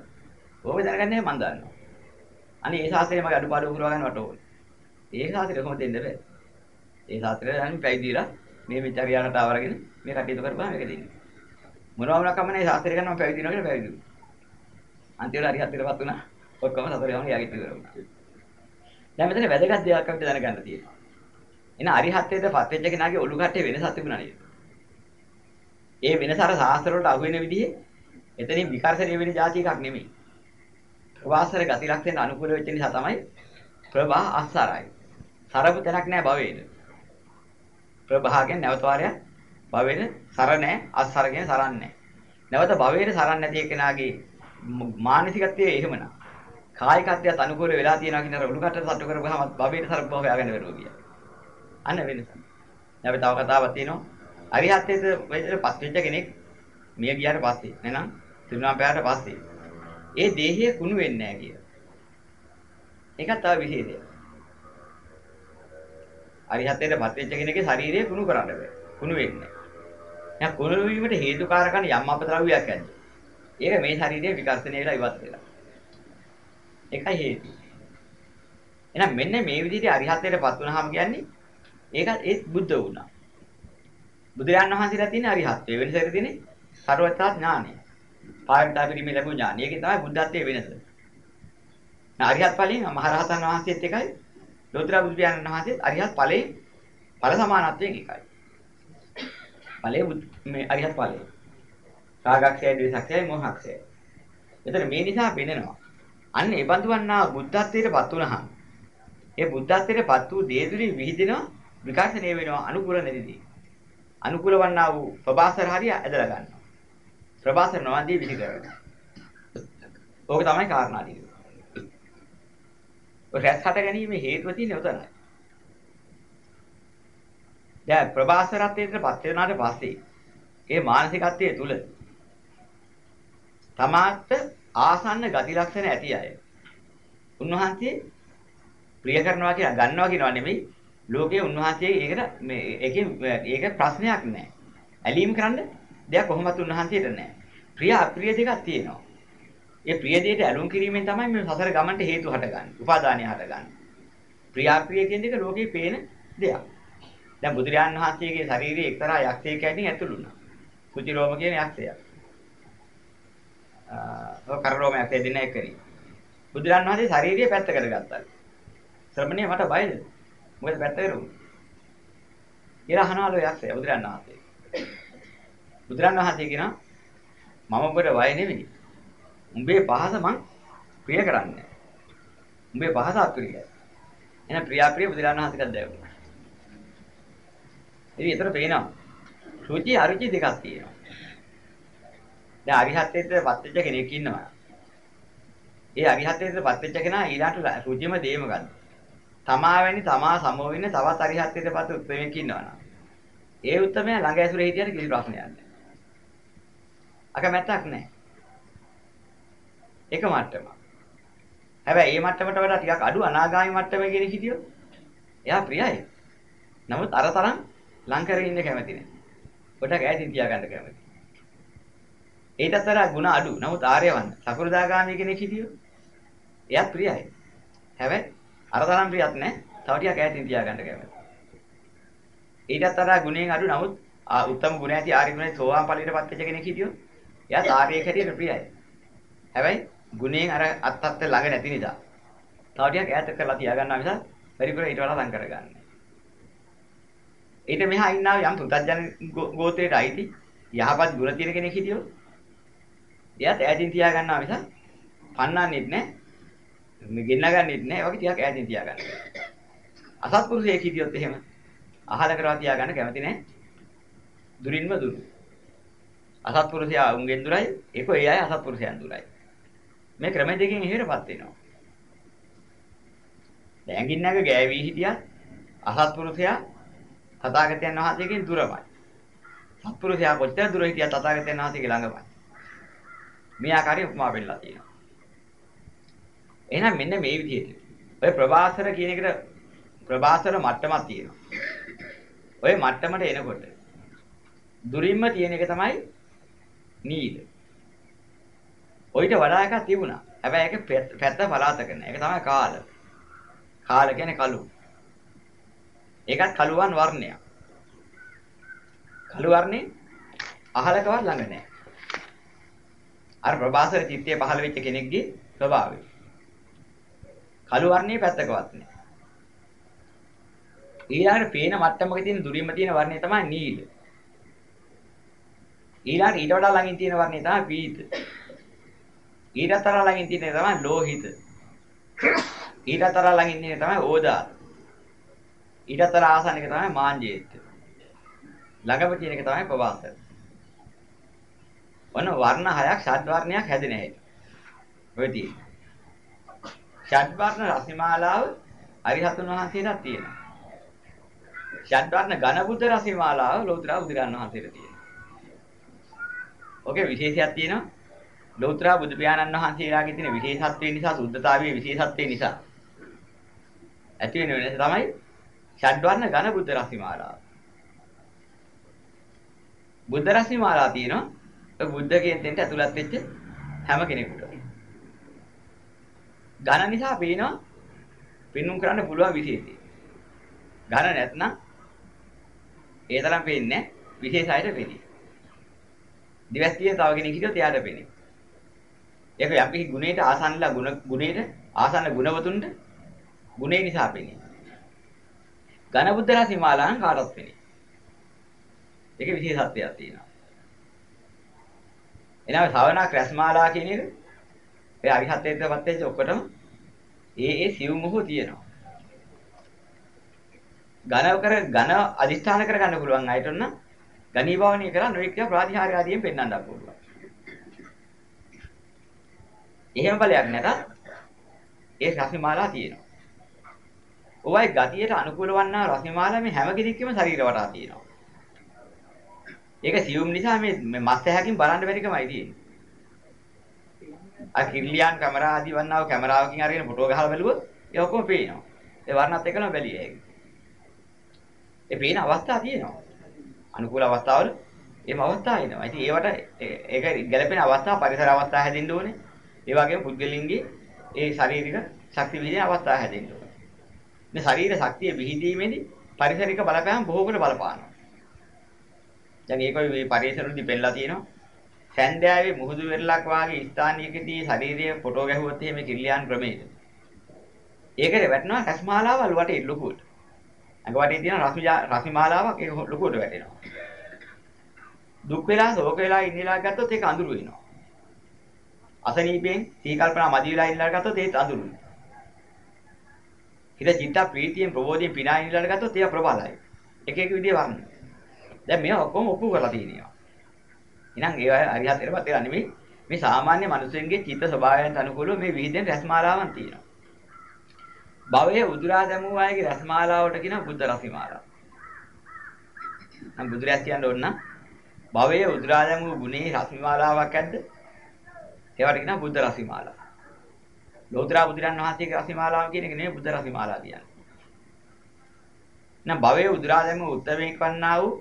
ඕක දැනගන්නේ මම දන්නවා. අනේ ඒ ශාස්ත්‍රේ මගේ අඩුපාඩු පුරවා ගන්නවට ඕනේ. ඒ ශාස්ත්‍රය කොහොමද දෙන්න බෑ. ඒ ශාස්ත්‍රය දැන් පැවිදිලා මේ විචාරියාකට ආවරගෙන මේ කටයුතු කරපුවා මේක දෙන්නේ. මොනවා වුණා කමනේ ශාස්ත්‍රය ගන්න මම පැවිදි වෙනවා කියලා පැවිදි වුණා. අන්තිමට හරි හතරපත් වුණා. ඔක්කොම සතර යවන යාගිත් ඉවරුණා. දැන් මෙතන වැදගත් දෙයක් අපිට දැනගන්න තියෙනවා. එන අරිහත්ත්වයට පත් වෙච්ච කෙනාගේ ඔලු කට්ටේ වෙනසක් තිබුණා නේද? ඒ වෙනස අර ශාස්ත්‍ර වලට අහු වෙන විදිහේ එතනින් විකර්ෂණය වෙන જાති එකක් නෙමෙයි. ප්‍රවාසර ගති ලක්ෂණ අනුකූල වෙච්ච නිසා තමයි ප්‍රභා අස්සරයි. සරපු තැනක් නැහැ භවේන. ප්‍රභාගෙන් නැවත වාරයක් භවේන සර නැහැ අස්සර කියන සරන් නැහැ. නැවත භවේන සරන් නැති කෙනාගේ මානසිකත්වයේ එහෙමනම් කායිකත්වයට අනුකූල වෙලා තියෙනවා කියන අර උණුකට සට්ටු කරපුවාම භවේන සර භව හොයාගන්න බැරුව ගියා. අන්න වෙනස. දැන් අපි තව කතාවක් තියෙනවා. අරිහත්ත්වයට වෙදපත් වෙච්ච කෙනෙක් මිය ගියාට පස්සේ එහෙනම් තිරුණාම් පෑවට පස්සේ ඒ දේහය කුණු වෙන්නේ නැහැ කියලා. ඒකත් තව විශේෂයක්. අරිහත්ත්වයට පත් වෙච්ච කෙනෙක්ගේ ශරීරය කුණු කරන්න බෑ. කුණු වෙන්නේ නැහැ. දැන් කුණු වීමට හේතුකාරකන යම් අපද්‍රව්‍යයක් ඇද්ද. ඒක මේ ශරීරයේ විකර්ෂණය වෙලා ඉවත් වෙලා. ඒකයි හේතුව. එහෙනම් මෙන්න මේ විදිහට අරිහත්ත්වයට පත් වුණාම කියන්නේ ඒක ඒ බුද්ධ වුණා. බුදුරජාණන් වහන්සේලා තියෙන අරිහත්ත්වය වෙනසට තියෙන්නේ ਸਰවත්තා ඥානය. පාරමිතා පිළිමේ ලැබුණ ඥානය. ඒකේ තමයි බුද්ධත්වයේ වෙනස. අරිහත් ඵලයෙන් මහරහතන් වහන්සේත් එකයි ලෝතර බුදුරජාණන් වහන්සේත් අරිහත් ඵලයේ ඵල සමානත්වයෙන් එකයි. ඵලයේ මේ අරිහත් ඵලයේ. රාගක්ෂය, ද්වේෂක්ෂය, මෝහක්ෂය. එතන මේ නිසා වෙනනවා. අන්න ඒ බඳු වන්නා බුද්ධත්වයට පත් වුණාම ඒ බුද්ධත්වයට පත් වූ දේදුලින් විහිදෙනවා විකාශනය වෙනවා අනුකූල නැතිදී. අනුකූල වන්නා වූ ප්‍රභාසර හරිය ඇදලා ගන්නවා. ප්‍රභාසර නොවන්දී විදි කරනවා. ඕක තමයි කාරණා ටික. ඔය රැස් හට ගැනීම හේතුව තියෙන්නේ උතනයි. දැන් ප්‍රභාසරත්වයට පත් වෙනාට පස්සේ ඒ මානසිකත්වයේ තුල තමාට ආසන්න ගති ලක්ෂණ ඇති අය. උන්වහන්සේ ප්‍රිය කරනවා කියලා ගන්නවා කියනවා නෙමෙයි ලෝකයේ උන්වහන්සේ ඒකට මේ ඒකේ ඒක ප්‍රශ්නයක් නෑ. ඇලීම් කරන්න දෙයක් කොහොමත් උන්වහන්සේට නෑ. ප්‍රිය අප්‍රිය දෙකක් තියෙනවා. ඒ ප්‍රිය දෙයට ඇලුම් කිරීමෙන් තමයි මේ සසර ගමන්ට හේතු හටගන්නේ. උපාදානය හටගන්නේ. ප්‍රිය අප්‍රිය කියන දෙක ලෝකේ පේන දෙයක්. දැන් බුදුරජාන් වහන්සේගේ ශරීරයේ එක්තරා යක්ෂයෙක් ඇටින් ඇතුළු වුණා. කුචිරෝම කියන යක්ෂයා. අ කරරෝම යක්ෂය දෙන්න එකරි. බුදුරජාන් වහන්සේ ශාරීරිය පැත්තකට ගත්තා. ශ්‍රමණේ මට බයද? මොකද පැත්ත කරුනේ? කියලා අහනවලු යක්ෂයා බුදුරජාණන් වහන්සේ. බුදුරජාණන් වහන්සේ කියනවා මම ඔබට වය නෙමෙයි. උඹේ පහස මං ප්‍රිය කරන්නේ. උඹේ පහස අප්‍රියයි. එහෙනම් ප්‍රියාප්‍රිය බුදුරජාණන් වහන්සේට දැවුණා. ඉතින් ඒතර පේනවා. රුචි අරුචි දෙකක් තියෙනවා. දැන් අරිහත්ත්වයට පත් වෙච්ච කෙනෙක් ඉන්නවා. ඒ අරිහත්ත්වයට පත් වෙච්ච කෙනා ඊළාට රුචිම දේ මොකද්ද? තමා වැනි තමා සම වෙන තවත් අරිහත්ත්වයට පත් උත්මයෙක් ඉන්නවනම් ඒ උත්මයා ළඟ ඇසුරේ හිටියට කිසි ප්‍රශ්නයක් නැහැ. අකමැත්තක් නැහැ. එක මට්ටමක්. හැබැයි මේ මට්ටමට වඩා ටිකක් අඩු අනාගාමී මට්ටමේ කෙනෙක් හිටියොත් එයා ප්‍රියයි. නමුත් අර තරම් ලං කරගෙන ඉන්න කැමති නැහැ. පොඩක් ඈතින් තියාගන්න කැමති. ඊටත් වඩා ಗುಣ අඩු. නමුත් ආර්යවන්න. සකෘදාගාමී කෙනෙක් හිටියොත් එයාත් ප්‍රියයි. හැබැයි අර තරම් ප්‍රියත් නැහැ. තව ටිකක් ඈතින් තියාගන්න කැමති. ඊටත් වඩා ගුණයෙන් අඩු නමුත් උත්තම ගුණ ඇති ආර්ය ගුණේ සෝවාන් ඵලයට පත් වෙච්ච කෙනෙක් හිටියොත් එයාත් ආර්යයෙක් හැටියට ප්‍රියයි. හැබැයි ගුණයෙන් අර අත් අත් ළඟ නැති නිසා තව ටිකක් ඈත කරලා තියාගන්නවා මිසක් පරිපූර්ණ ඊට වඩා ලං කරගන්න. ඊට මෙහා ඉන්නා යම් පුතත්ජන ගෝත්‍රයට අයිති යහපත් ගුණ තියෙන කෙනෙක් හිටියොත් එයාත් ඈතින් තියාගන්නවා මිසක් පන්නන්නෙත් නැහැ. ගෙන්න ගන්නෙත් නැහැ. වගේ ටිකක් ඈතින් තියාගන්න. අසත්පුරුෂයෙක් හිටියොත් එහෙම අහල කරවා තියාගන්න කැමති නැහැ. දුරින්ම දුරු. අසත්පුරුෂයා උන්ගෙන් දුරයි, ඒක ඒ අය අසත්පුරුෂයන් දුරයි. මේ ක්‍රම දෙකෙන් එහෙරපත් වෙනවා. දැන් ගින්නක ගෑවි හිටියත් අසත්පුරුෂයා තථාගතයන් වහන්සේගෙන් දුරමයි. සත්පුරුෂයා කොච්චර දුර හිටියත් තථාගතයන් වහන්සේගේ ළඟමයි. මේ ආකාරයෙන් උපමා වෙන්නලා තියෙනවා. එහෙනම් මෙන්න මේ විදිහට. ඔය ප්‍රභාසර කියන එකට ප්‍රභාසර මට්ටමක් තියෙනවා. ඔය මට්ටමට එනකොට දුරින්ම තියෙන එක තමයි නීල. ඔయిత වඩා එකක් තිබුණා. හැබැයි ඒක පැත්ත පලාතක නෑ. ඒක තමයි කාල. කාල කියන්නේ කළු. ඒකත් කළුවන් වර්ණයක්. කළු වර්ණේ අහලකවත් ළඟ නෑ. අර ප්‍රභාසර චිත්තයේ පහළ වෙච්ච කෙනෙක්ගේ ස්වභාවය. කළු වර්ණයේ පැත්තකවත් නෑ. ඊළඟට පේන මට්ටමක තියෙන දුරින්ම තියෙන වර්ණය තමයි නීල. ඊළඟට ඊට වඩා ළඟින් තියෙන වර්ණය තමයි පීත. ඊටතර ළඟින් තියෙන තමයි ලෝහිත. ඊටතර ළඟින් තියෙන තමයි ඕදාත. ඊටතර ආසන්න එක තමයි මාංජේත්. ළඟම තියෙන එක තමයි ප්‍රවාසය. ඔන්න වර්ණ හයක් ෂඩ් වර්ණයක් හැදෙන හැටි. ඔය තියෙන්නේ. ෂඩ් වර්ණ රසිමාලාව අරිහතුන් වහන්සේලාට තියෙනවා. ෂඩ් වර්ණ ඝන බුද්ධ රසිමාලාව ලෝතර බුදුරන් වහන්සේට තියෙනවා. ඔකේ විශේෂයක් තියෙනවා. ලෞතර බුදු පියාණන් වහන්සේලාගේ තියෙන විශේෂත්වය නිසා සුද්ධතාවයේ විශේෂත්වය නිසා ඇති වෙන වෙනස තමයි ෂඩ්වර්ණ ඝන බුද්ධ රසිමාලාව. බුද්ධ රසිමාලාව තියෙනවා ඒ බුද්ධ කියන දෙන්න ඇතුළත් වෙච්ච හැම කෙනෙකුට. ඝන නිසා පේනවා පින්නුම් කරන්න පුළුවන් විශේෂය. ඝන නැත්නම් ඒ තරම් පේන්නේ විශේෂයයට පේන්නේ. දිවස් තියෙන තව කෙනෙක් හිටියොත් එයාට පේන්නේ. ඒක යම්කිසි ගුණයට ආසන්නලා ගුණ ගුණයට ආසන්න ගුණවතුන්ට ගුණේ නිසා පෙනේ. ඝන බුද්ධ රාසි මාලාන් කාටවත් පෙනේ. ඒක විශේෂත්වයක් තියෙනවා. එනවා ශ්‍රවණක් රැස්මාලා කියන එක ඒ අරිහත්ත්වයටපත් වෙච්ච ඔක්කොටම ඒ ඒ සිව්මුහු තියෙනවා. ඝන කර ඝන අදිස්ථාන කරගන්න පුළුවන් අයට නම් ගණීභවණී කරලා නොඑක් ප්‍රාතිහාර්ය ආදියෙන් පෙන්වන්නත් පුළුවන්. එහෙම බලයක් නැතත් ඒ රශ්මිමාලා තියෙනවා. ඔවයි ගතියට අනුකූල වන්නා රශ්මිමාලා මේ හැම කෙනෙක්ගේම ශරීර වටා තියෙනවා. ඒක සියුම් නිසා මේ මස් ඇහැකින් බලන්න බැරිකමයි තියෙන්නේ. අර කිර්ලියන් කැමරා ආදී වන්නාව කැමරාවකින් අරගෙන ෆොටෝ ගහලා බැලුවොත් ඒ ඔක්කොම පේනවා. ඒ වර්ණත් එක්කම බැලිය හැකියි. ඒ පේන අවස්ථා තියෙනවා. අනුකූල අවස්ථාවල එහෙම අවස්ථා එනවා. ඉතින් ඒවට ඒක ගැළපෙන අවස්ථා පරිසර අවස්ථා හැදෙන්න ඕනේ. ඒ වගේම පුද්ගලින්ගේ ඒ ශාරීරික ශක්ති විහිදෙන අවස්ථා හැදෙන්න ඕනේ. මේ ශරීර ශක්තිය විහිදීමේදී පරිසරික බලපෑම් බොහෝකට බලපානවා. දැන් ඒකයි මේ පරිසරවලදී පෙන්නලා තියෙනවා. සැන්දෑවේ මුහුදු වෙරළක් වාගේ ස්ථානයකදී ශරීරයේ ෆොටෝ ගැහුවොත් එහෙම කිල්ලියන් ක්‍රමයේද. ඒකට වැටෙනවා රස්මාලාවල් වටේ ලොකුවට. අඟ වටේ තියෙන රස්මි රස්මාලාවක් ඒක ලොකුවට වැටෙනවා. දුක් වෙලා ශෝක වෙලා ඉන්නලා ගත්තොත් ඒක අඳුරු වෙනවා. අසනීපයෙන් සීකල්පනා මදි වෙලා ඉන්නලා ගත්තොත් ඒත් අඳුරුයි. හිත චිත්ත ප්‍රීතියෙන් ප්‍රබෝධයෙන් පිනා ඉන්නලා ගත්තොත් ඒක ප්‍රබලයි. එක එක විදිහේ වර්ණ. දැන් මේවා ඔක්කොම ඔප්පු කරලා තියෙනවා. එහෙනම් ඒවා අරිහතරපත් වෙලා නෙමෙයි මේ සාමාන්‍ය මිනිසෙන්ගේ චිත්ත ස්වභාවයන්ට අනුකූලව මේ විහිදෙන රස්මාලාවන් තියෙනවා. භවයේ උදුරා දැමූ අයගේ රස්මාලාවට කියන බුද්ධ රසිමාලාව. නම් බුදුරැස් කියන්න ඕන නම් භවයේ උදුරා දැමූ ගුණේ රස්මාලාවක් ඇද්ද? ඒවට කියනවා බුද්ධ රසිමාලා. ලෝතර බුදුරන් වහන්සේගේ රසිමාලාව කියන එක නෙමෙයි බුද්ධ රසිමාලා කියන්නේ. නම් භවයේ උදුරාදම උත්තමෙක් වන්නා වූ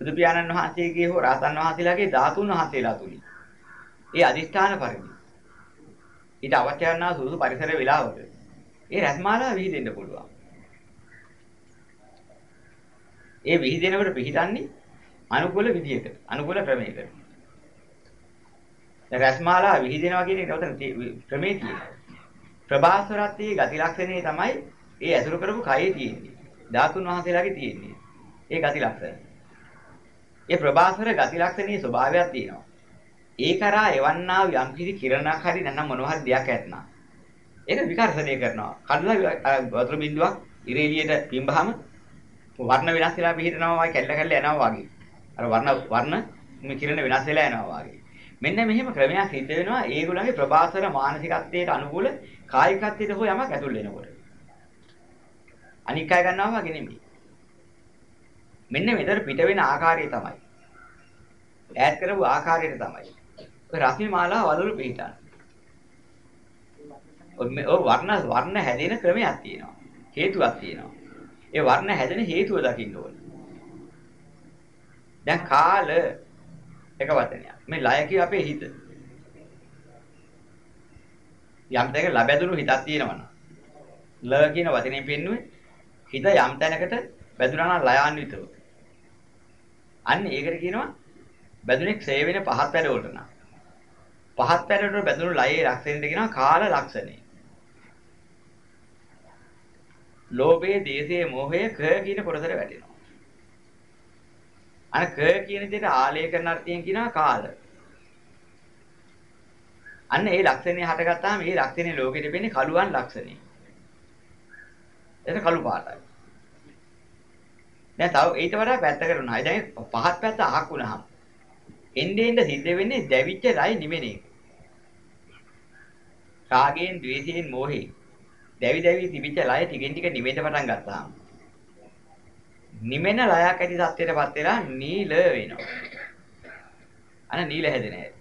බුදු පියාණන් වහන්සේගේ හෝ රාතන් වහන්සේලාගේ ධාතුන් වහන්සේලා තුලින්. ඒ අදිෂ්ඨාන පරිදි. ඊට අවශ්‍ය වන්නා සුසු පරිසර වේලාවක ඒ රස්මාලා විහිදෙන්න පුළුවන්. ඒ විහිදෙනකොට පිහිටන්නේ අනුකූල විදියකට අනුකූල ක්‍රමයකට. රස්මාලා විහිදෙනවා කියන එක උතන ක්‍රමේ තියෙනවා. ප්‍රභාස්වරත්වයේ ගති ලක්ෂණේ තමයි ඒ ඇසුරු කරපු කයේ තියෙන්නේ. ධාතුන් වහන්සේලාගේ තියෙන්නේ. ඒ ගති ලක්ෂණ. ඒ ප්‍රභාස්වර ගති ලක්ෂණේ ස්වභාවයක් තියෙනවා. ඒ කරා එවන්නා යම් කිසි කිරණක් හරි නැත්නම් මොනවා හරි දෙයක් ඇත්නම්. ඒක විකර්ෂණය කරනවා. කඩලා වතුර බින්දුවක් ඉරේලියට පිම්බහම වර්ණ වෙනස් වෙලා පිහිටනවා වගේ කැල්ල කැල්ල යනවා වගේ. අර වර්ණ වර්ණ මේ කිරණ වෙනස් වෙලා යනවා වගේ. මෙන්න මෙහෙම ක්‍රමයක් සිද්ධ වෙනවා ඒගොල්ලන්ගේ ප්‍රබාසර මානසිකත්වයට අනුකූල කායිකත්වයට හෝ යමක් ඇතුල් වෙනකොට. අනික් අය ගන්නවා වගේ නෙමෙයි. මෙන්න මෙතන පිට වෙන ආකාරය තමයි. ඈත් කරපු ආකාරයට තමයි. ඔය රශ්මි මාලා වලලු පිටන්නේ. ඔය වර්ණ වර්ණ හැදෙන ක්‍රමයක් තියෙනවා. හේතුවක් තියෙනවා. ඒ වර්ණ හැදෙන හේතුව දකින්න ඕනේ. දැන් කාල එක වචනයක්. මේ ලය කිය අපේ හිත. යම් තැනක ලැබැදුණු හිතක් තියෙනවනම් ල කියන වචනේ පෙන්නුවේ හිත යම් තැනකට බැඳුනා නම් ලයාන්විතව. අන්න ඒකට කියනවා බැඳුනේ ක්ෂය වෙන පහත් වැඩ වලට නම්. පහත් වැඩ වලට බැඳුණු ලයේ ලක්ෂණයට කියනවා කාල ලක්ෂණය. ලෝභයේ, දේශයේ, මෝහයේ ක කියන කොටසට වැටෙනවා. අන ක කියන දෙයට ආලේඛන අර්ථයෙන් කියනවා කාල. අන්න ඒ ලක්ෂණය හටගත්තාම ඒ ලක්ෂණේ ලෝකෙට වෙන්නේ කළුවන් ලක්ෂණේ. ඒක කළු පාටයි. දැන් තව ඊට වඩා පැත්තකට උනායි. දැන් පහත් පැත්ත අහක් වුණාම එන්නේ එන්නේ සිද්ධ වෙන්නේ දැවිච්ච රයි නිවෙන එක. රාගයෙන්, ද්වේෂයෙන්, මෝහයෙන් දැවි දැවි තිබිච්ච ලය ටිකෙන් ටික නිවෙන්න පටන් ගත්තාම නිමෙන ලයක් ඇති සත්‍යයටපත් වෙලා නීල වෙනවා. අන නීල හැදෙන හැටි.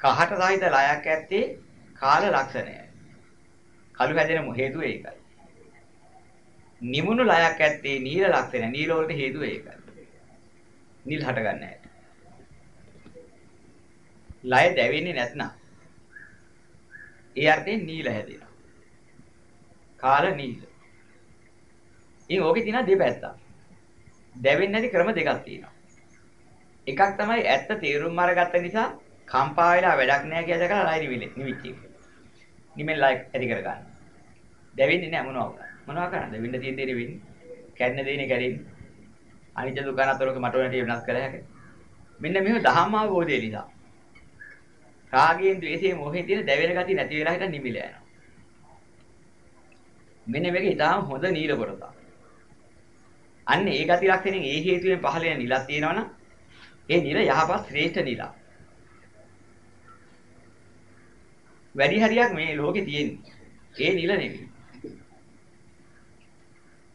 කහට සහිත ලයක් ඇත්තේ කාල ලක්ෂණයයි. කළු හැදෙන හේතුව ඒකයි. නිමුණු ලයක් ඇත්තේ නීල ලක්ෂණ. නීල වලට හේතුව ඒකයි. නිල් හට ගන්න හැටි. ලය දැවෙන්නේ නැත්නම් ඒ අර්ථයෙන් නීල හැදෙනවා. කාල නීල. ඉතින් ඕකේ තියෙන දෙපැත්තක්. දැවෙන්නේ නැති ක්‍රම දෙකක් තියෙනවා. එකක් තමයි ඇත්ත තේරුම් අරගත්ත නිසා කම්පා වෙලා වැඩක් නැහැ කියලා දැකලා ලයි නිවිලි නිවිච්ච එක. නිමෙන් ලයි ඇති කරගන්න. දැවෙන්නේ නැහැ මොනවා කරන්නේ. මොනවා කරන්නද? වෙන්න තියෙන දේ වෙන්නේ. කැඩෙන දේනේ කැඩෙන්නේ. අනිත්‍ය දුක්ඛ අනාත්මක මට වෙනට වෙනස් කර හැකියි. මෙන්න මෙහෙම ධම්ම අවබෝධය නිසා. රාගයෙන්, ද්වේෂයෙන්, මොහෙන් තියෙන දැවෙන ගතිය නැති වෙලා හිටන් නිමිලා යනවා. මෙන්න මේක ඊටාම හොඳ නීල කොටසක්. අන්න ඒ ගති ලක්ෂණෙන් ඒ හේතුවෙන් පහළ වෙන නිලක් තියෙනවනම් ඒ නිල යහපත් ශ්‍රේෂ්ඨ නිලක්. වැඩි හරියක් මේ ලෝකේ තියෙන්නේ. ඒ නිල නෙවෙයි.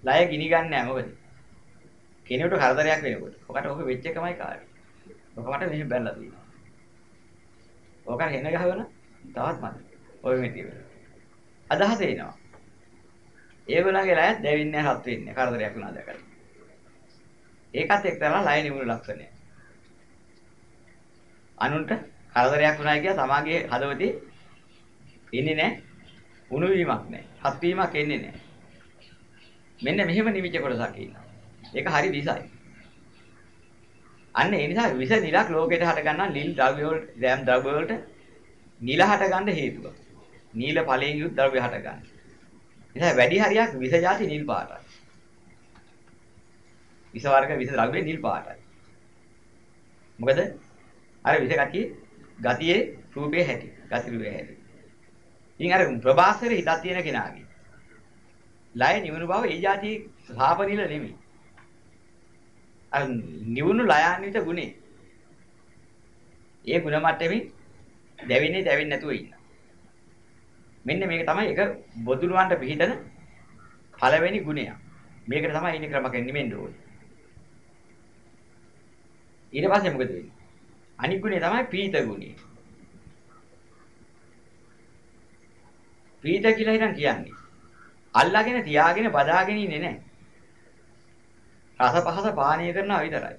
ලය ගිනි ගන්න නැහැ මොකද? කෙනෙකුට කරදරයක් වෙනකොට. ඔකට ඔක වෙච්ච එකමයි කාර්යය. ඔක මට මෙහෙම බැලලා තියෙනවා. ඔක හෙන ගහවන තවත් මත. ඔය මේ තියෙන. අදහස එනවා. ඒගොල්ලන්ගේ ලයත් දැවින්නේ රත් වෙන්නේ කරදරයක් වුණා දැකලා. ඒකත් එක්තරා ලය නිමුණු ලක්ෂණය. අනුන්ට කරදරයක් වුණා කියලා තමාගේ හදවතේ ඉන්නේ නැහැ. උණු වීමක් නැහැ. හත් වීමක් එන්නේ නැහැ. මෙන්න මෙහෙම නිවිච්ච කොටසක් ඉන්නවා. ඒක හරි විසයි. අන්න ඒ නිසා විස නිලක් ලෝකෙට හට ගන්නා නිල් ද්‍රව්‍ය වලට දැම් ද්‍රව්‍ය වලට නිල හට ගන්න හේතුව. නිල ඵලයෙන් යුත් ද්‍රව්‍ය හට ගන්න. නිසා වැඩි හරියක් විස જાති නිල් පාටයි. විස වර්ග විස ද්‍රව්‍ය නිල් පාටයි. මොකද අර විස ගතිය ගතියේ රූපේ හැටි, ගති රූපේ හැටි. ඉතින් අර ප්‍රභාස්වර හිතක් තියෙන කෙනාගේ ලය නිවුණු බව ඒ જાති සාපනිල නෙමෙයි. අර නිවුණු ලයාන්විත ගුණේ. ඒ ගුණ මට්ටමින් දැවෙන්නේ දැවෙන්නේ නැතුව ඉන්න. මෙන්න මේක තමයි එක බොදුලුවන්ට පිළිතන පළවෙනි ගුණය. මේකට තමයි ඉන්නේ ක්‍රමකෙන් නිමෙන්න ඕනේ. ඊට පස්සේ මොකද වෙන්නේ? අනිත් ගුණය තමයි පීත ගුණය. පීත කියලා හිතන් කියන්නේ. අල්ලාගෙන තියාගෙන බදාගෙන ඉන්නේ නැහැ. රස පහස පානීය කරනවා විතරයි.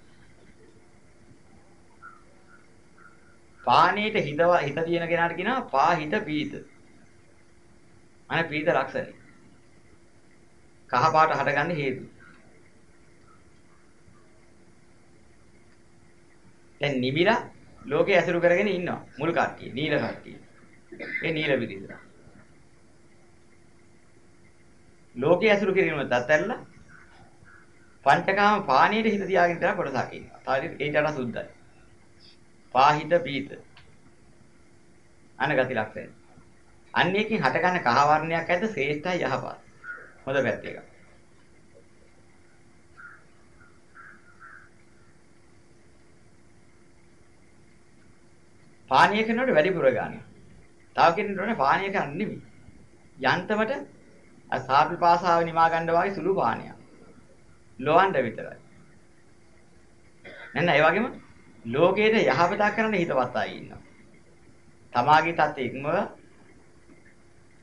පානීයට හිත හිත තියෙන කෙනාට කියනවා පාහිත පීත. අනේ පීත ලක්ෂණය. කහ පාට හටගන්න හේතු. දැන් නිමිලා ලෝකේ ඇසුරු කරගෙන ඉන්නවා මුල් කට්ටිය නීල කට්ටිය. ඒ නීල පිරිස. ලෝකේ ඇසුරු කිරීම තත්ැල්ලා පංචකාම පානීයට හිත තියාගෙන ඉතන කොටසක් ඉන්නවා. තාරි ඒට වඩා සුද්ධයි. පාහිත පීත. අන ගති ලක්ෂණය. අන්න එකකින් හටගන්න කහ වර්ණයක් ඇද්ද ශ්‍රේෂ්ඨයි යහපත්. හොඳ පැත්ත එක. පානීය කරනකොට වැඩිපුර ගන්න. තව කෙනෙකුට ඕනේ පානීය කරන්න නෙමෙයි. යන්තමට අර සාපි පාසාව නිමා ගන්න වගේ සුළු පානයක්. ලොවන්න විතරයි. නැන්න ඒ වගේම ලෝකයේ යහපතක් කරන්න හිතවත් අය ඉන්නවා. තමාගේ තත් ඉක්මව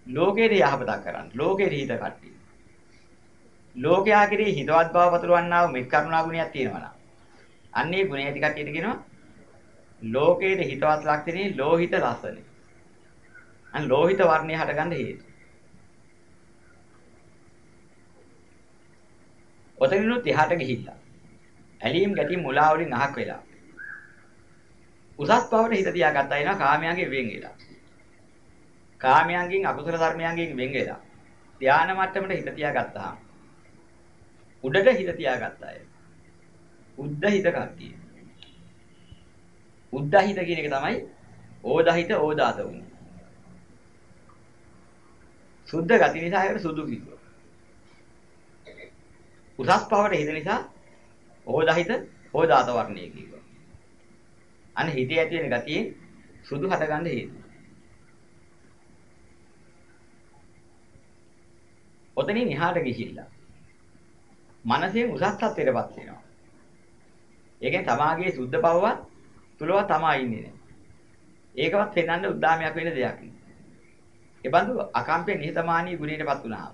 ලෝකයේ යහපතක් කරන්න. ලෝකයේ හිත කට්ටිය. ලෝකයා කෙරෙහි හිතවත් බව පතුරවන්නා වූ මෙත් කරුණා ගුණයක් තියෙනවා නම්. අන්නේ ගුණය ඇති කට්ටියට කියනවා ලෝකයේ හිතවත් ලක්ෂණේ ලෝහිත ලස්සන. අන් ලෝහිත වර්ණය හටගන්න හේතු. ඔතනිනුත් එහාට ගිහිල්ලා. ඇලීම් ගැටීම් මුලා වලින් අහක් වෙලා. උසස් බවට හිත තියාගත්තා එනවා කාමයන්ගෙන් වෙන් වෙලා. කාමයන්ගෙන් අකුසල ධර්මයන්ගෙන් වෙන් වෙලා. ධානා මට්ටමට හිත තියාගත්තා. උඩට හිත තියාගත්තා අය. උද්දහිත කට්ටිය. උද්දහිත කියන එක තමයි ඕදහිත ඕදාත වුනේ. සුද්ධ ගති නිසා ඒකට සුදු කිව්වා. උසස් පවට හිත නිසා ඕදහිත ඕදාත වර්ණය කිව්වා. අන්න හිතේ ඇති වෙන ගතියෙන් සුදු හටගන්න හේතුව. ඔතනින් එහාට ගිහිල්ලා මනසෙන් උසස් තත්ත්වයටපත් වෙනවා. ඒ කියන්නේ තමාගේ සුද්ධ බවවත් තුලව තමා ඉන්නේ නැහැ. ඒකවත් පෙන්වන්න උද්දාමයක් වෙන දෙයක් නෙවෙයි. ඒ බඳු අකම්පේ නිහතමානී ගුණයටපත් වුණා.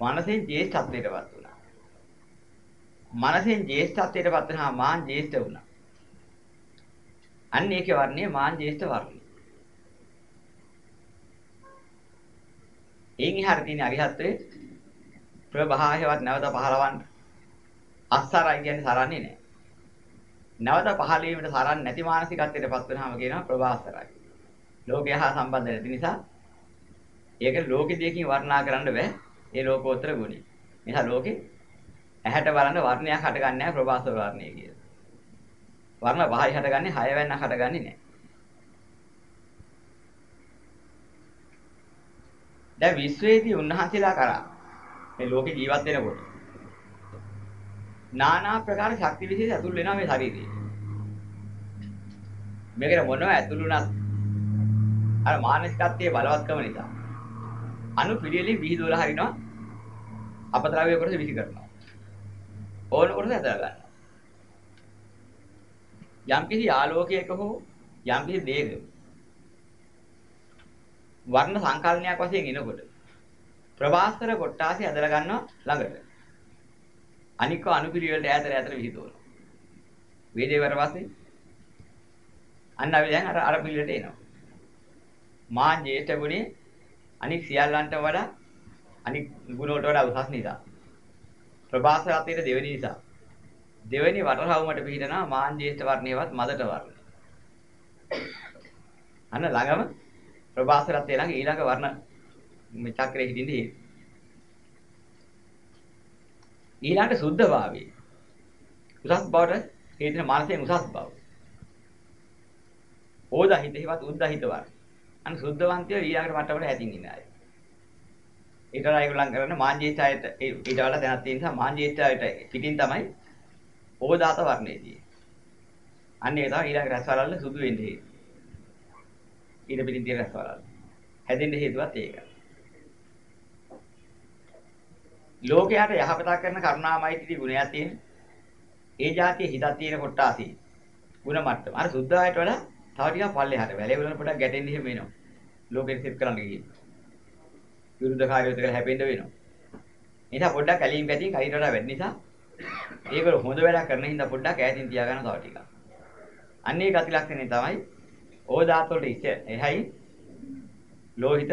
මනසෙන් ජේෂ්ඨත්වයටපත් වුණා. මනසෙන් ජේෂ්ඨත්වයටපත් වුණා මාන් ජේෂ්ඨ වුණා. අන්න ඒකේ වර්ණය මාන් ජේෂ්ඨ වර්ණය. එයින් එහාට තියෙන අරිහත්ත්වයේ ප්‍රභාහයවත් නැවත පහළවන්න අස්සරයි කියන්නේ සරන්නේ නැහැ. නැවත පහළ වීමට සරන්නේ නැති මානසිකත්වයටපත් වෙනාම කියනවා ප්‍රභාසරයි. ලෝකය හා සම්බන්ධ නැති නිසා ඒක ලෝකෙ දෙකකින් වර්ණනා කරන්න බෑ. ඒ ලෝකෝත්තර ගුණය. නිසා ලෝකෙ ඇහැට බලන වර්ණයක් හටගන්නේ නැහැ ප්‍රභාසර වර්ණය කියලා. වර්ණ පහයි හටගන්නේ හය වෙන්නක් හටගන්නේ නැහැ. දැන් විශ්වයේදී උන්වහන්සේලා කරා මේ ලෝකේ ජීවත් වෙනකොට নানা ප්‍රකාර ශක්ති විශේෂ ඇතුල් වෙනවා මේ ශරීරේ. මේකට මොනව ඇතුළුණත් අර මානසිකත්වයේ බලවත්කම නිසා අනු පිළිවෙලින් විහිදුවලා හරිනවා අපද්‍රව්‍ය කොටස විසි කරනවා. ඕන කොටස ඇදලා ගන්නවා. යම්කිසි ආලෝකයක හෝ යම්කිසි දෙයක වර්ණ සංකල්පනයක් වශයෙන් එනකොට ප්‍රවාස්තර කොටාසි ඇදලා ගන්නවා ළඟට. අනික අනුපිළිවෙලට ඈතට ඈතට විහිදුවනවා. වේදේ වරවසේ අන්න අපි දැන් අර අර පිළිවෙලට එනවා. මාන් ජේෂ්ඨ ගුණේ අනික් සියල්ලන්ට වඩා අනික් ගුණ වලට වඩා උසස් නිසා. ප්‍රභාසර අතීත දෙවෙනි නිසා. දෙවෙනි වටරවුමට පිටිනවා මාන් ජේෂ්ඨ වර්ණයවත් මදට වර්ණ. අන්න ළඟම ප්‍රභාසරත් ළඟ ඊළඟ වර්ණ මේ චක්‍රයේ හිටින්නේ හේතු. ඊළඟට සුද්ධ භාවයේ උසස් බවට හේතුන මානසයෙන් උසස් බව. ඕදහිත හිවත් උද්දහිත වර. අන්න සුද්ධවන්තයෝ ඊළඟට මට්ටමට හැදින් ඉන්න අය. ඊට වඩා ඒගොල්ලන් කරන්නේ මාංජේෂ්ඨායට ඊට වඩා දැනක් තියෙන නිසා මාංජේෂ්ඨායට පිටින් තමයි ඕදාත වර්ණයේදී. අන්න ඒ තමයි ඊළඟ රසවලල්ල සුදු වෙන්නේ හේතුව. ඊට පිටින් තියෙන රසවලල්ල. හැදෙන්න හේතුවත් ඒකයි. ලෝකයට යහපතක් කරන කරුණාමයිත්‍රි ගුණයක් තියෙන. ඒ જાතිය හිතක් තියෙන කොටාසී. ಗುಣ මට්ටම. අර සුද්ධායට වඩා තව ටිකක් පල්ලෙහාට. වැලේ වලන පොඩක් ගැටෙන්න එහෙම වෙනවා. ලෝකෙට සෙට් කරන්න ගිහින්. විරුද්ධ කාර්යයත් කියලා හැපෙන්න වෙනවා. නිසා පොඩ්ඩක් ඇලීම් ගැටීම් කයිට වඩා වැඩි නිසා ඒකවල හොඳ වැඩක් කරන හින්දා පොඩ්ඩක් ඈතින් තියාගන්න තව ටිකක්. අන්නේ ගති ලක්ෂණේ තමයි ඕදාත වලට ඉච්ච එහයි ලෝහිත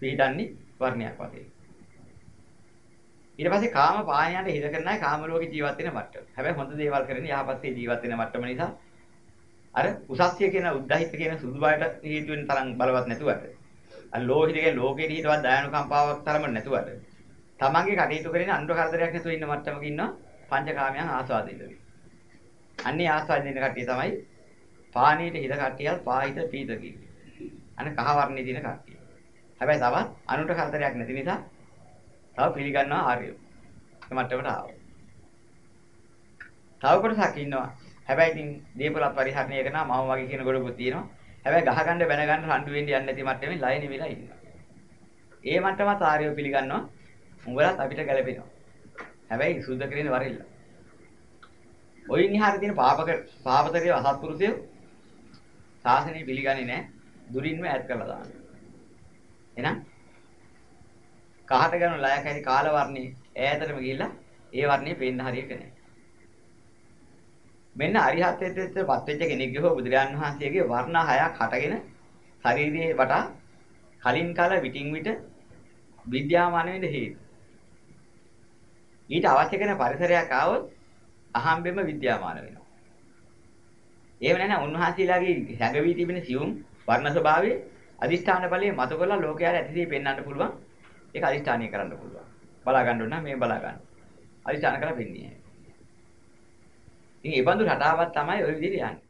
පීඩන්නේ වර්ණයක් වගේ. ඊට පස්සේ කාම පාණයන්ට හිත කරන අය කාම ලෝකේ ජීවත් වෙන මට්ටම. හැබැයි හොඳ දේවල් කරන්නේ යහපත්ේ ජීවත් වෙන මට්ටම නිසා අර උසස්ය කියන උද්දහිත කියන සුදු බයට හේතු වෙන තරම් බලවත් නැතුවට අර ලෝහිත කියන ලෝකේ හිතවත් දයානුකම්පාවක් තරම නැතුවට තමන්ගේ කටයුතු කරගෙන අනුර කරදරයක් නැතුව ඉන්න මට්ටමක ඉන්නවා පංචකාමයන් ආස්වාදින්න. අන්නේ ආස්වාදින්න කට්ටිය තමයි පානීයට හිත කට්ටියල් පාහිත පීත කියන්නේ. අනේ කහ වර්ණයේ දින කට්ටිය. හැබැයි තවත් අනුර කරදරයක් නැති නිසා තව පිළිගන්නවා ආර්යව. ඒ මට්ටමට ආවා. තව කොටසක් ඉන්නවා. හැබැයි ඉතින් දීපලත් පරිහරණය කරන මම වගේ කියන ගොඩකුත් තියෙනවා. හැබැයි ගහගන්න බැනගන්න රණ්ඩු වෙන්න යන්නේ නැති මට්ටමේ ලයින් වෙලා ඉන්නවා. ඒ මට්ටමත් ආර්යව පිළිගන්නවා. උඹලත් අපිට ගැලපෙනවා. හැබැයි සුද්ධ කරන්නේ වරිල්ල. ඔය නිහාරේ තියෙන පාපක පාපතරේ අසත්පුරුෂය සාසනය පිළිගන්නේ නැහැ. දුරින්ම ඈත් කරලා දානවා. එහෙනම් කහට ගන්න ලයක් ඇති කාල වර්ණේ ඈතටම ගිහිල්ලා ඒ වර්ණේ පේන්න හරියක නැහැ. මෙන්න අරිහත්ත්වයට පත් වෙච්ච කෙනෙක්ගේ හෝ බුදුරජාන් වහන්සේගේ වර්ණ හයක් හටගෙන ශරීරයේ වටා කලින් කල විටින් විට විද්‍යාමාන වෙන්න හේතු. ඊට අවශ්‍ය කරන පරිසරයක් ආවොත් අහම්බෙම විද්‍යාමාන වෙනවා. එහෙම නැත්නම් උන්වහන්සේලාගේ හැඟවි තිබෙන සියුම් වර්ණ ස්වභාවයේ අදිෂ්ඨාන බලයේ මත කරලා ලෝකයට ඇතිදී පෙන්වන්න පුළුවන්. ඒක අදිෂ්ඨානීය කරන්න පුළුවන්. බලා ගන්න ඕන නම් මේ බලා ගන්න. අදිෂ්ඨාන කරලා පෙන්නේ. ඉතින් ඒ බඳු රටාවක් තමයි ওই විදිහට යන්නේ.